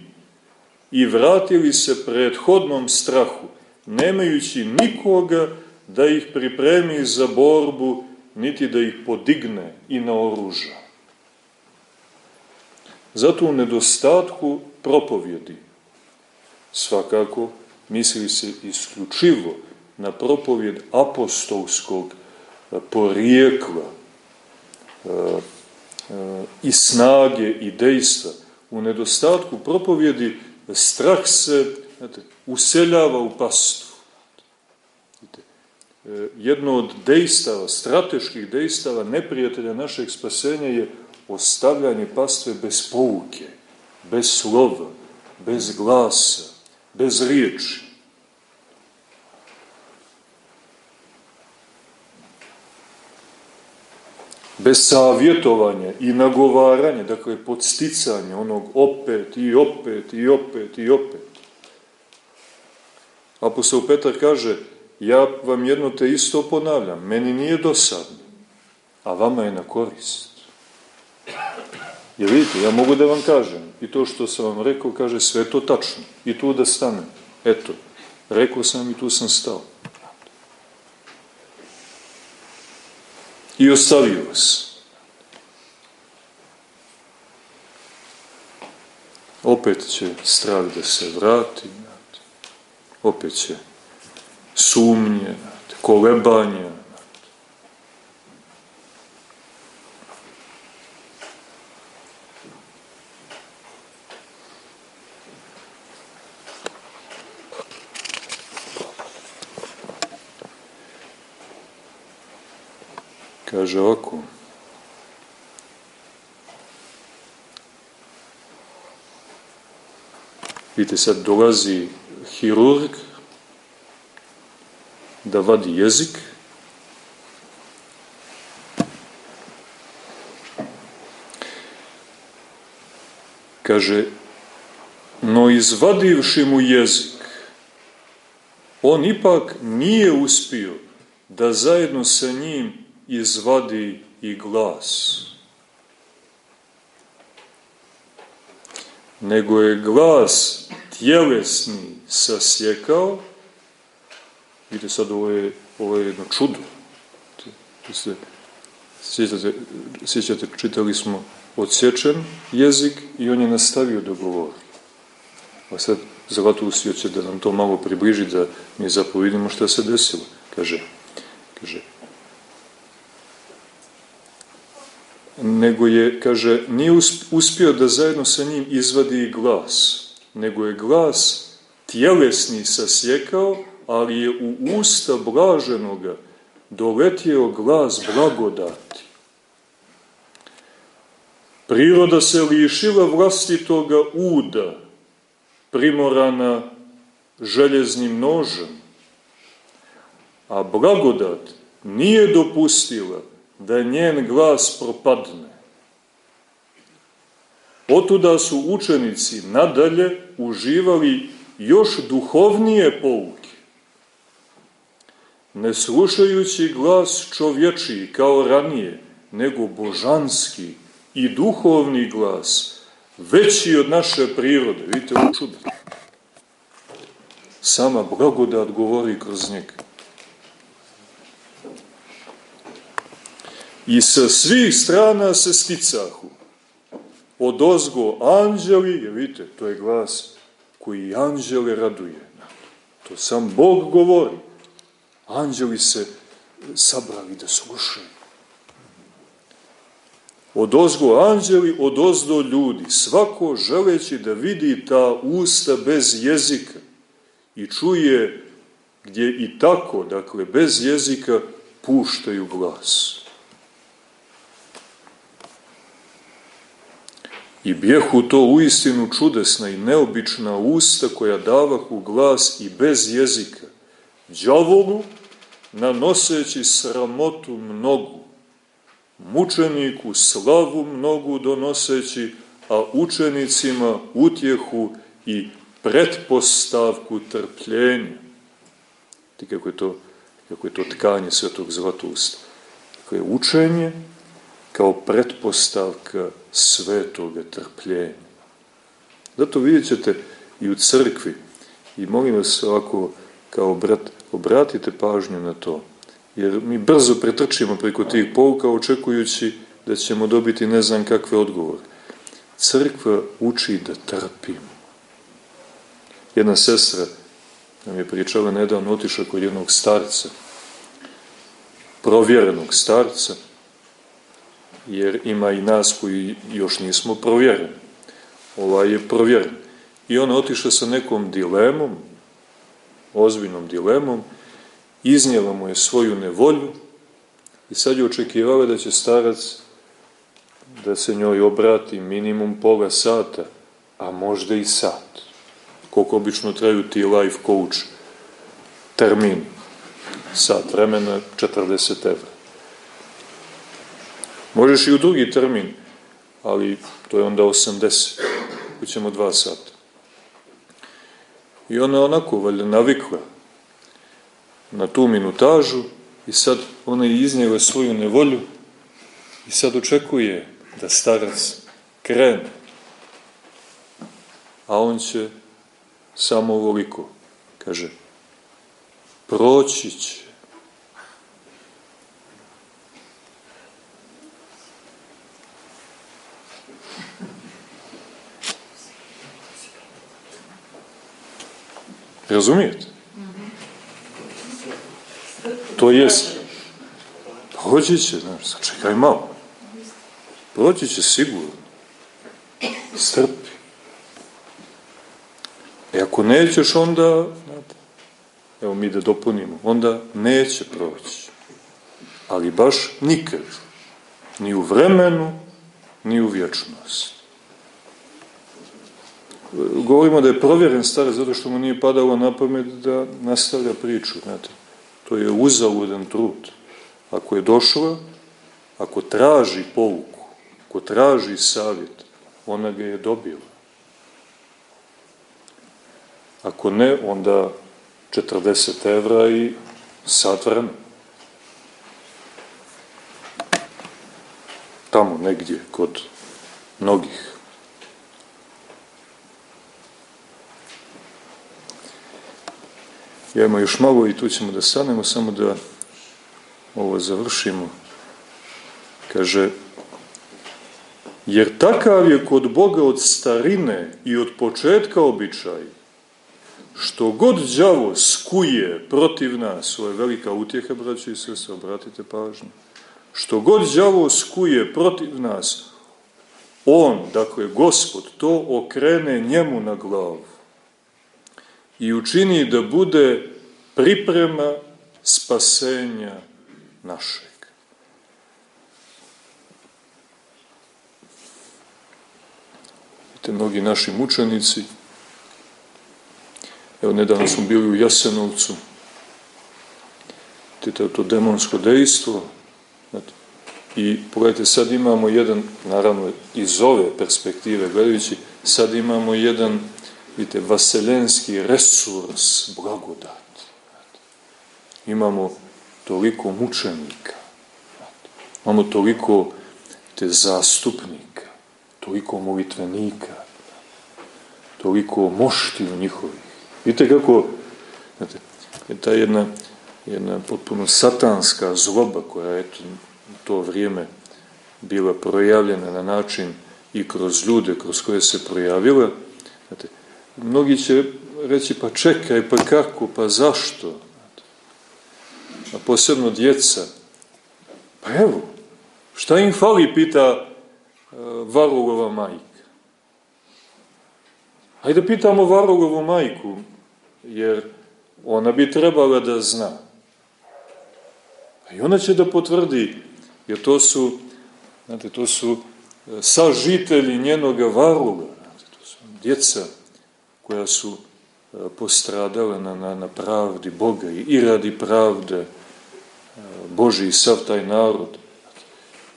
i vratili se prethodnom strahu, nemajući nikoga da ih pripremi za borbu, niti da ih podigne i naoruža. Zato u nedostatku propovjedi svakako misli se isključivo na propovjed apostolskog e, porijekla e, e, i snage i dejstva. U nedostatku propovjedi strah se znate, useljava u pastvu. Jedno od dejstava, strateških dejstava neprijatelja našeg spasenja je ostavljanje pastve bez pouke, bez slova, bez glasa, bez riječi. Bez savjetovanja i nagovaranja, dakle podsticanja onog opet i opet i opet i opet. Apostol Petar kaže, ja vam jedno te isto ponavljam, meni nije dosadno, a vama je na korist. Jer vidite, ja mogu da vam kažem, i to što sam vam rekao, kaže sve to tačno, i tu da stanem. Eto, rekao sam i tu sam stao. I ostavio vas. Opet će strah da se vrati, opet će sumnje, kolebanja, Kaže ovako. Vidite, sad dolazi hirurg da vadi jezik Kaže, no izvadivši mu jezik, on ipak nije uspio da zajedno sa njim izvadi i glas. Nego je glas tjelesni sasjekao, vidite sad ovo je, ovo je jedno čudo. Se, sjećate, čitali smo odsječen jezik i on je nastavio da govori. A sad Zlatousio će da nam to malo približi, da mi zapovidimo šta se desilo. Kaže, kaže, nego je, kaže, nije uspio da zajedno sa njim izvadi glas, nego je glas tjelesni sasjekao, ali je u usta blaženoga doletio glas blagodati. Priroda se lišila vlastitoga uda, primorana željeznim nožem, a blagodat nije dopustila da njen glas propadne. Otuda su učenici nadalje uživali još duhovnije pouke. Ne slušajući glas čovječiji kao ranije, nego božanski i duhovni glas, veći od naše prirode. Vidite u čudu. Sama blagodat govori kroz njega. I sa svih strana se sticahu. Od ozgo anđeli, jer vidite, to je glas koji anđele raduje. To sam Bog govori. Anđeli se sabrali da slušaju. Od ozgo anđeli, od ozdo ljudi, svako želeći da vidi ta usta bez jezika i čuje gdje i tako, dakle, bez jezika, puštaju glas. I bjehu to uistinu čudesna i neobična usta koja davahu glas i bez jezika, džavolu nanoseći sramotu mnogu, mučeniku slavu mnogu donoseći, a učenicima utjehu i pretpostavku trpljenja. Ti kako je to, kako je to tkanje svetog zlatusta. Kako je učenje kao pretpostavka svetoga trpljenja. Zato vidjet ćete i u crkvi, i molim vas ovako kao brat, obratite pažnju na to, jer mi brzo pretrčimo preko tih pouka očekujući da ćemo dobiti ne znam kakve odgovore. Crkva uči da trpimo. Jedna sestra nam je pričala nedavno otišla kod jednog starca, provjerenog starca, jer ima i nas koji još nismo provjereni. Ovaj je provjeren. I ona otišla sa nekom dilemom, ozbiljnom dilemom, iznijela mu je svoju nevolju i sad je očekivala da će starac da se njoj obrati minimum pola sata, a možda i sat. Koliko obično traju ti life coach termin, sat vremena 40 evra. Možeš i u drugi termin, ali to je onda 80. Ućemo dva sata. I ona onako, valjda, navikla na tu minutažu i sad ona je iznijela svoju nevolju i sad očekuje da starac krene. A on će samo ovoliko, kaže, proći će. Razumijete? To jest, proći će, znaš, sačekaj malo. Proći će sigurno. Strpi. E ako nećeš, onda, znate, evo mi da dopunimo, onda neće proći. Ali baš nikad. Ni u vremenu, ni u vječnosti govorimo da je provjeren starac zato što mu nije padalo na pamet da nastavlja priču, znate. To je uzaludan trud. Ako je došla, ako traži pouku, ako traži savjet, ona ga je dobila. Ako ne, onda 40 evra i sat vremena. Tamo negdje, kod mnogih. Ja imamo još malo i tu ćemo da stanemo, samo da ovo završimo. Kaže, jer takav je kod Boga od starine i od početka običaj, što god đavo skuje protiv nas, ovo je velika utjeha, braći i sestre, obratite pažnju, što god đavo skuje protiv nas, on, dakle, gospod, to okrene njemu na glavu i učini da bude priprema spasenja našeg. Vidite, mnogi naši mučenici, evo, nedavno smo bili u Jasenovcu, vidite, to demonsko dejstvo, I pogledajte, sad imamo jedan, naravno iz ove perspektive gledajući, sad imamo jedan, vidite, vaseljenski resurs, blagodat. Imamo toliko mučenika, imamo toliko te zastupnika, toliko molitvenika, toliko mošti u njihovih. Vidite kako, znate, je ta jedna, jedna potpuno satanska zloba koja eto, to vrijeme bila projavljena na način i kroz ljude kroz koje se projavila. Znate, mnogi će reći pa čekaj, pa kako, pa zašto? A posebno djeca. Pa evo, šta im fali, pita uh, Varulova majka. Hajde pitamo Varulovu majku, jer ona bi trebala da zna. I ona će da potvrdi, jer to su, znate, to su e, sažitelji njenoga Varula, znate, to su djeca koja su e, postradala na, na, na pravdi Boga i, i radi pravde e, Boži i sav taj narod.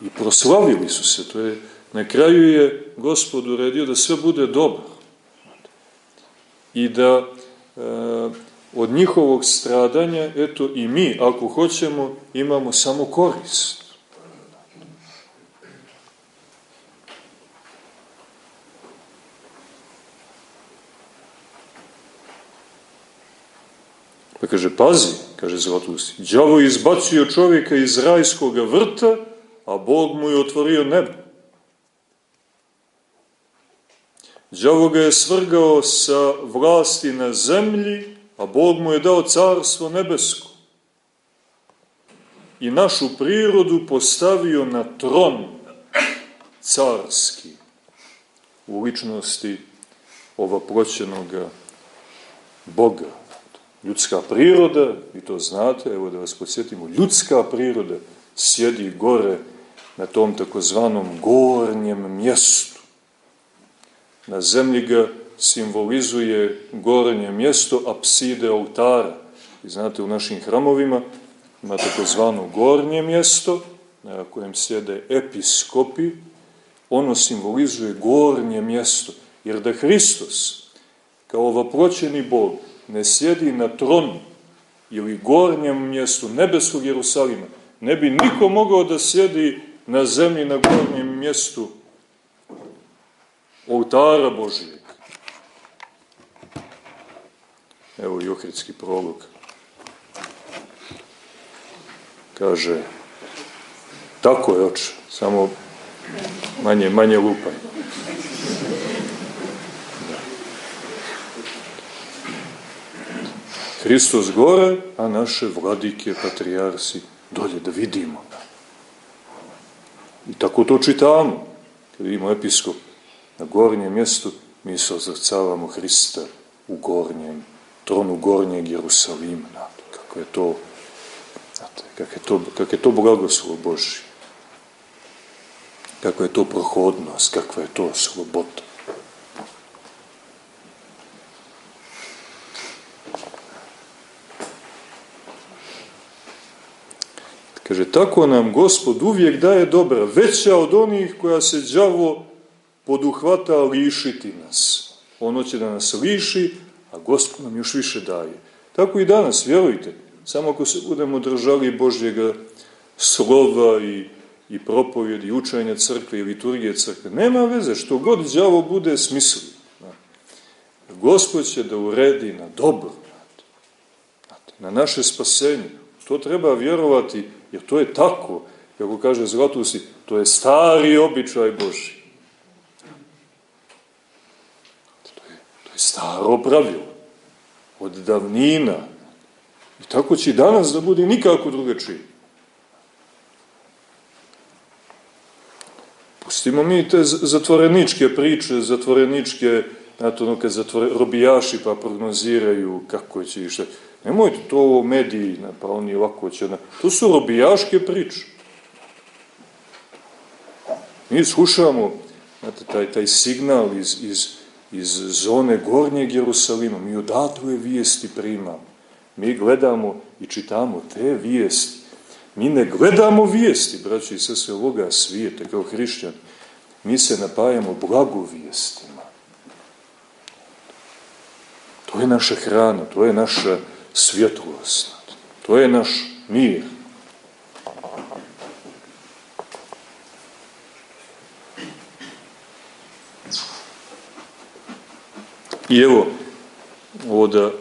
I proslavili su se, to je, na kraju je Gospod uredio da sve bude dobro. I da e, od njihovog stradanja, eto i mi, ako hoćemo, imamo samo korist. Pa kaže, pazi, kaže Zlatusti, đavo izbacio čovjeka iz rajskog vrta, a Bog mu je otvorio nebo. Đavo ga je svrgao sa vlasti na zemlji, a Bog mu je dao carstvo nebesko. I našu prirodu postavio na tron carski u ličnosti ovaproćenoga Boga. Ljudska priroda, vi to znate, evo da vas podsjetimo, ljudska priroda sjedi gore na tom takozvanom gornjem mjestu. Na zemlji ga simbolizuje gornje mjesto apside oltara. I znate, u našim hramovima ima takozvano gornje mjesto, na kojem sjede episkopi, ono simbolizuje gornje mjesto. Jer da Hristos, kao vaproćeni Bog, ne sjedi na tronu ili gornjem mjestu nebeskog Jerusalima, ne bi niko mogao da sjedi na zemlji na gornjem mjestu oltara Božijeg. Evo i ohridski prolog. Kaže, tako je oče, samo manje, manje lupaj. Hristos gore, a naše vladike, patrijarsi dolje, da vidimo. I tako to čitamo. Kad vidimo episkop na gornjem mjestu, mi se ozrcavamo Hrista u gornjem, tronu gornjeg Jerusalima. Znate, kako je to, znate, kako je to, kako je to blagoslov Boži. Kako je to prohodnost, kakva je to sloboda. Kaže, tako nam Gospod uvijek daje dobra, veća od onih koja se đavo poduhvata lišiti nas. Ono će da nas liši, a Gospod nam još više daje. Tako i danas, vjerujte, samo ako se budemo držali Božjega slova i, i propovjedi, učenja crkve i liturgije crkve, nema veze, što god đavo bude smisli. Gospod će da uredi na dobro, na naše spasenje. To treba vjerovati, jer to je tako, kako kaže Zlatusi, to je stari običaj Boži. je staro pravilo, od davnina. I tako će i danas da bude nikako drugačije. Pustimo mi te zatvoreničke priče, zatvoreničke, znate ono kad zatvore, robijaši pa prognoziraju kako će i šta. Nemojte to mediji, pa oni ovako će... Na... To su robijaške priče. Mi slušamo, znate, taj, taj signal iz, iz iz zone Gornjeg Jerusalima, mi odatle vijesti primamo. Mi gledamo i čitamo te vijesti. Mi ne gledamo vijesti, braći i sestre, ovoga svijeta kao hrišćani. Mi se napajamo blagovijestima. To je naša hrana, to je naša svjetlost, to je naš mir. I evo, ovo da,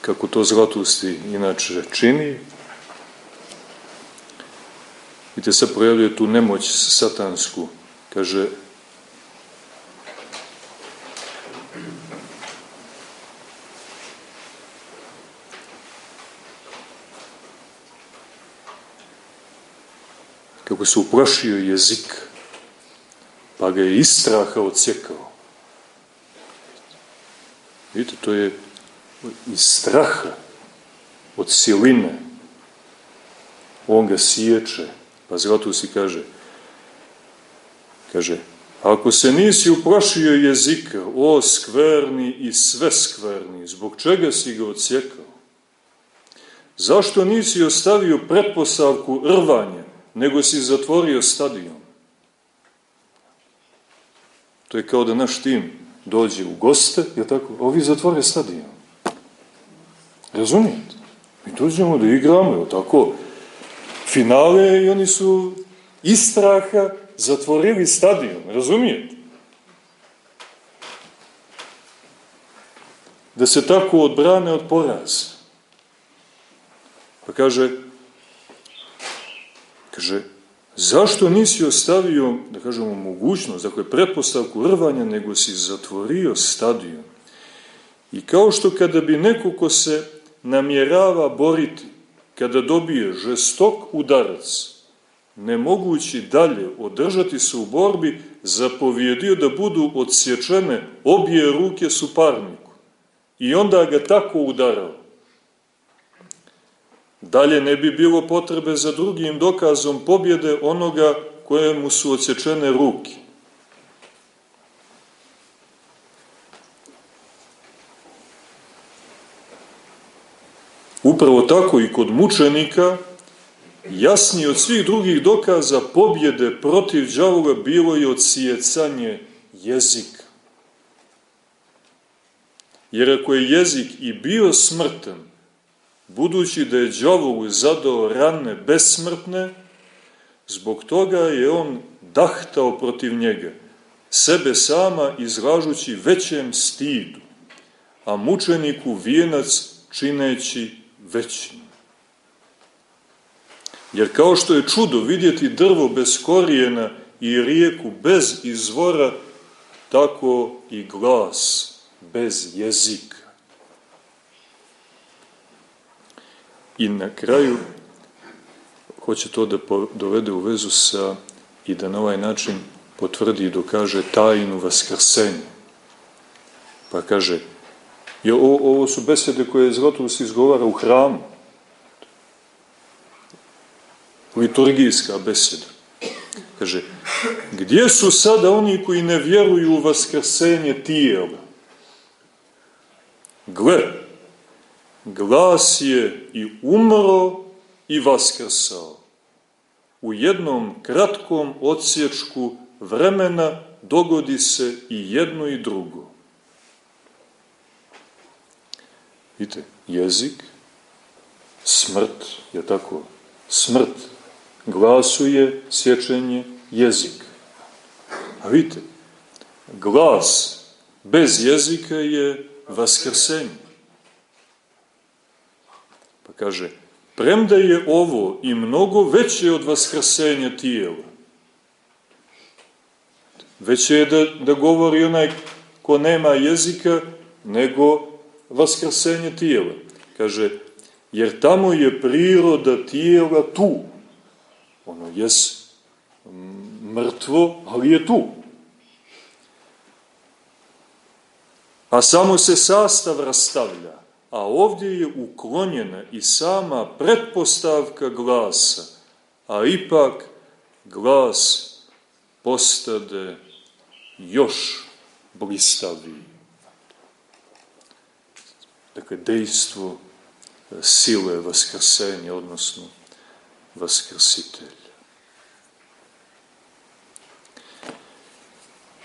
kako to Zlatusti inače čini, te se projavljuje tu nemoć satansku. Kaže, kako se uplašio jezik, pa ga je istraha odsjekao. Vidite, to je iz straha, od siline. On ga siječe, pa zato si kaže, kaže, ako se nisi uplašio jezika, o skverni i sve skverni, zbog čega si ga odsjekao? Zašto nisi ostavio pretpostavku rvanja, nego si zatvorio stadion? To je kao da naš tim dođe u goste, je tako? Ovi zatvore stadion. Razumijete? Mi dođemo da igramo, je tako? Finale i oni su istraha zatvorili stadion, razumijete? Da se tako odbrane od poraza. Pa kaže, kaže, Zašto nisi ostavio, da kažemo, mogućnost, dakle, pretpostavku rvanja, nego si zatvorio stadion? I kao što kada bi neko ko se namjerava boriti, kada dobije žestok udarac, nemogući dalje održati se u borbi, zapovjedio da budu odsječene obje ruke suparniku. I onda ga tako udarao. Dalje ne bi bilo potrebe za drugim dokazom pobjede onoga kojemu su odsječene ruke. Upravo tako i kod mučenika, jasniji od svih drugih dokaza pobjede protiv džavoga bilo je odsjecanje jezika. Jer ako je jezik i bio smrtan, budući da je džavovu zadao rane besmrtne, zbog toga je on dahtao protiv njega, sebe sama izlažući većem stidu, a mučeniku vijenac čineći većim. Jer kao što je čudo vidjeti drvo bez korijena i rijeku bez izvora, tako i glas bez jezika. I na kraju hoće to da dovede u vezu sa i da na ovaj način potvrdi i dokaže tajnu vaskrsenja. Pa kaže, je, ovo, ovo su besede koje Zlatus izgovara u hramu. Liturgijska beseda. Kaže, gdje su sada oni koji ne vjeruju u vaskrsenje tijela? Gle, glas je i umro i vaskrsao. U jednom kratkom odsječku vremena dogodi se i jedno i drugo. Vidite, jezik, smrt, je tako, smrt, glasuje sječenje jezika. A vidite, glas bez jezika je vaskrsenje. Kaže, premda je ovo i mnogo veće od vaskrsenja tijela, veće je da, da govori onaj ko nema jezika, nego vaskrsenje tijela. Kaže, jer tamo je priroda tijela tu. Ono je mrtvo, ali je tu. A samo se sastav rastavlja a ovdje je uklonjena i sama pretpostavka glasa, a ipak glas postade još blistaviji. Dakle, dejstvo sile vaskrsenja, odnosno vaskrsitelja.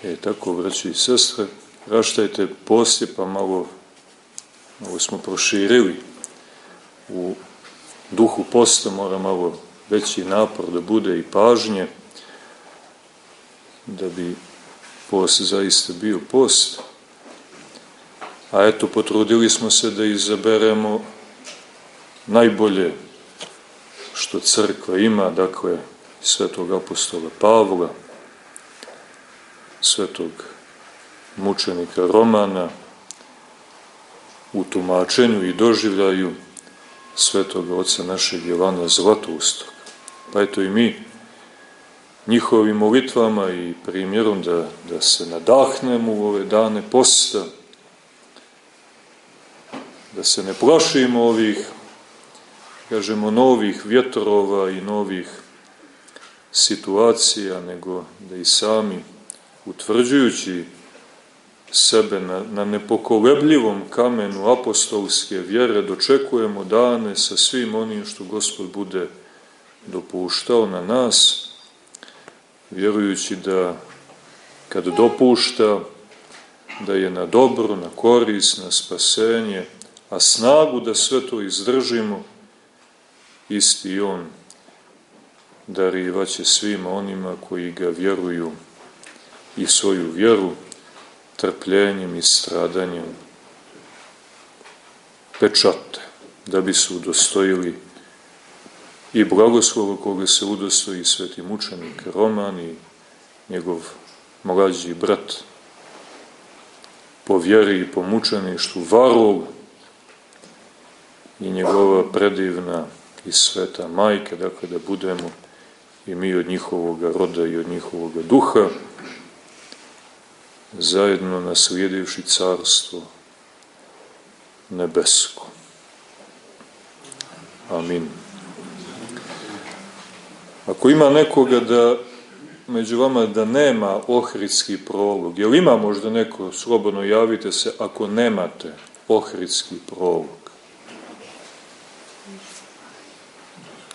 E, tako, braći i sestre, raštajte poslije, pa malo, malo smo proširili u duhu posta, mora malo veći napor da bude i pažnje, da bi post zaista bio post. A eto, potrudili smo se da izaberemo najbolje što crkva ima, dakle, svetog apostola Pavla, svetog mučenika Romana, u tumačenju i doživljaju svetog oca našeg Jovana Zlatoustog. Pa eto i mi njihovim molitvama i primjerom da, da se nadahnemo u ove dane posta, da se ne plašimo ovih, kažemo, novih vjetrova i novih situacija, nego da i sami, utvrđujući sebe na, na nepokolebljivom kamenu apostolske vjere, dočekujemo dane sa svim onim što Gospod bude dopuštao na nas, vjerujući da kad dopušta, da je na dobro, na koris, na spasenje, a snagu da sve to izdržimo, isti on darivaće svima onima koji ga vjeruju i svoju vjeru trpljenjem i stradanjem pečate, da bi se udostojili i blagoslova koga se udostoji sveti mučenik Roman i njegov mlađi brat. Po vjeri i po mučeništvu Varol i njegova predivna i sveta majka, dakle da budemo i mi od njihovog roda i od njihovog duha, zajedno naslijedivši carstvo nebesko. Amin. Ako ima nekoga da među vama da nema ohridski prolog, jel ima možda neko, slobodno javite se, ako nemate ohridski prolog?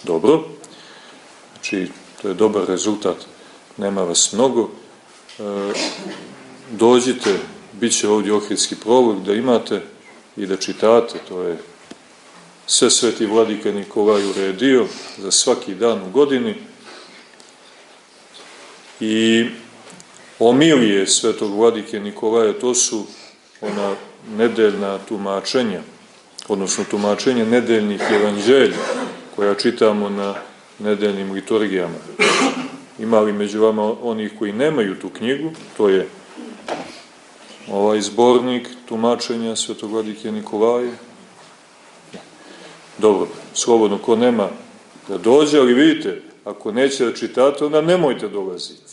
Dobro, znači to je dobar rezultat, nema vas mnogo. E, dođite, bit će ovdje ohridski prolog, da imate i da čitate, to je sve sveti vladika Nikolaj uredio za svaki dan u godini i omilije svetog vladike Nikolaja, to su ona nedeljna tumačenja, odnosno tumačenje nedeljnih evanđelja, koja čitamo na nedeljnim liturgijama. Ima li među vama onih koji nemaju tu knjigu, to je ovaj zbornik tumačenja svetog vladike Nikolaja, Dobro, slobodno, ko nema da dođe, ali vidite, ako neće da čitate, onda nemojte dolaziti.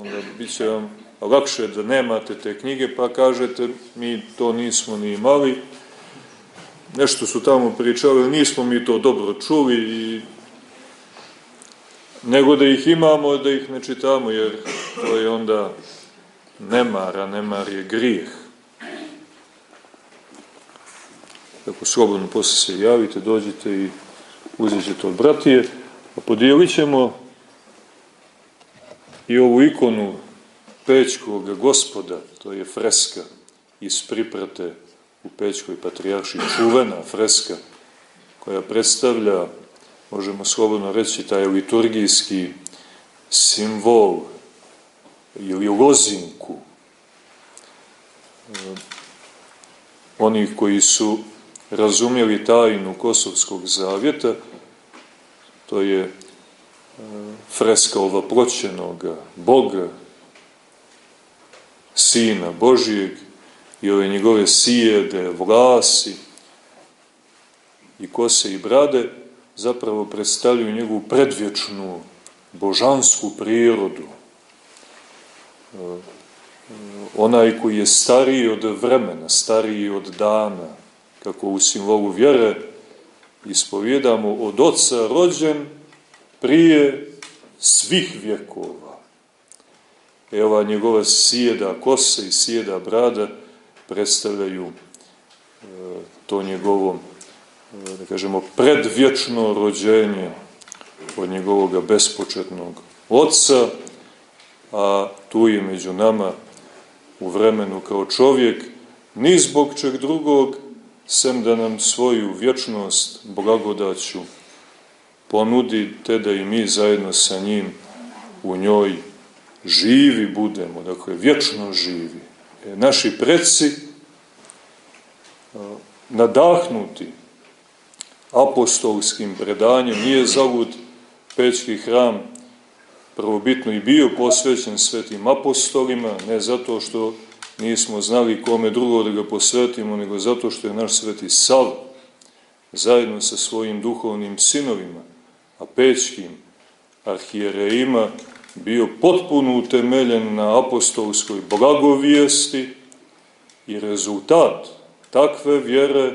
Onda bit će vam lakše da nemate te knjige, pa kažete, mi to nismo ni imali, nešto su tamo pričali, nismo mi to dobro čuli i nego da ih imamo, da ih ne čitamo, jer to je onda nemar, a nemar je grijeh. Ako slobodno posle se javite, dođite i uzet ćete od bratije, a podijelit ćemo i ovu ikonu Pećkog gospoda, to je freska iz priprate u Pećkoj patrijarši, čuvena freska, koja predstavlja, možemo slobodno reći, taj liturgijski simbol ili lozinku onih koji su razumjeli tajnu Kosovskog zavjeta, to je e, freska ovoploćenog Boga, Sina Božijeg i ove njegove sijede, vlasi i kose i brade, zapravo predstavljaju njegovu predvječnu božansku prirodu. E, onaj koji je stariji od vremena, stariji od dana, kako u simbolu vjere ispovjedamo od oca rođen prije svih vjekova. Eva njegova sjeda kose i sjeda brada predstavljaju e, to njegovo da kažemo, predvječno rođenje od njegovog bespočetnog oca, a tu je među nama u vremenu kao čovjek, ni zbog čeg drugog, sem da nam svoju vječnost blagodaću ponudi, te da i mi zajedno sa njim u njoj živi budemo, dakle, vječno živi. E, naši predsi, nadahnuti apostolskim predanjem, nije zavud Pećki hram prvobitno i bio posvećen svetim apostolima, ne zato što nismo znali kome drugo da ga posvetimo, nego zato što je naš sveti Sav zajedno sa svojim duhovnim sinovima, a pećkim arhijerejima, bio potpuno utemeljen na apostolskoj blagovijesti i rezultat takve vjere,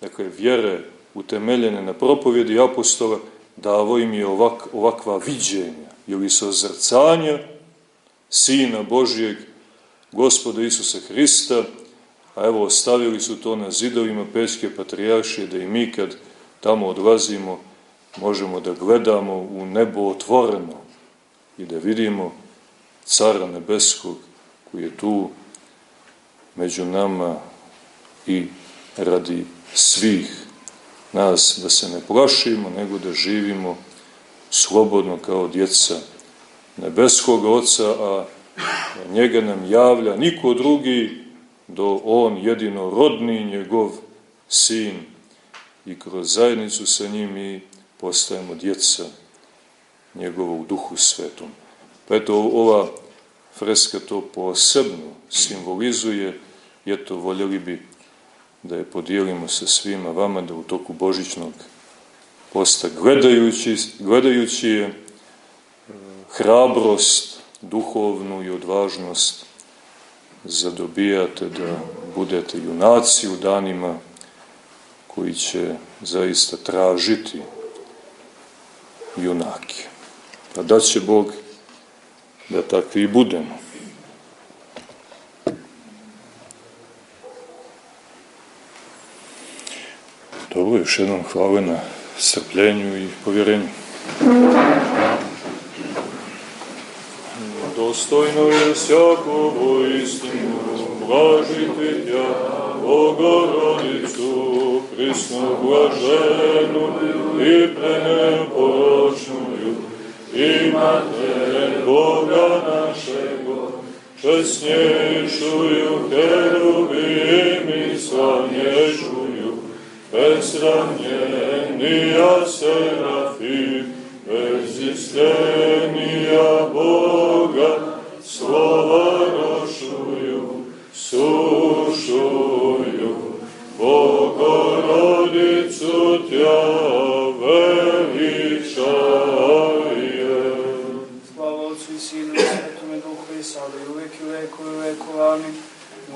dakle vjere utemeljene na propovjedi apostola, davo im je ovak, ovakva viđenja ili sozrcanja Sina Božijeg, Gospoda Isusa Hrista, a evo ostavili su to na zidovima Pećke patrijaršije, da i mi kad tamo odlazimo možemo da gledamo u nebo otvoreno i da vidimo Cara Nebeskog koji je tu među nama i radi svih nas da se ne plašimo, nego da živimo slobodno kao djeca nebeskog Oca, a njega nam javlja niko drugi do on jedino rodni njegov sin i kroz zajednicu sa njim mi postajemo djeca njegovog duhu svetom. Pa eto, ova freska to posebno simbolizuje eto, voljeli bi da je podijelimo sa svima vama, da u toku Božićnog posta, gledajući, gledajući je hrabrost duhovnu i odvažnost zadobijate da budete junaci u danima koji će zaista tražiti junake. Pa da će Bog da takvi i budemo. Dobro, još jednom hvala na strpljenju i povjerenju. Dostojno je sjakovo istinu, blažite tja, Bogorodicu, prisno blaženu i preneporočnuju, imate Boga našego, česnješuju herubim i slavnješuju, bezsravnjenija serafim, bezistenija Boga, slova rošuju, sušuju, Bogorodicu tja veličaje. Slava Otcu i Sinu Svetome Duhu i sada i uvek i u veku i u veku. Amin.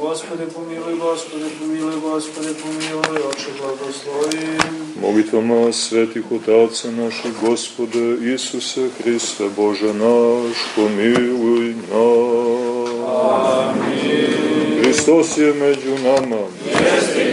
Gospode pomiluj, Gospode pomiluj, Gospode pomiluj, oče blagoslovi. Molitvama svetih otaca našeg Gospoda Isusa Hrista, Bože naš, pomiluj nas. Amin. Hristos je među nama. Jeste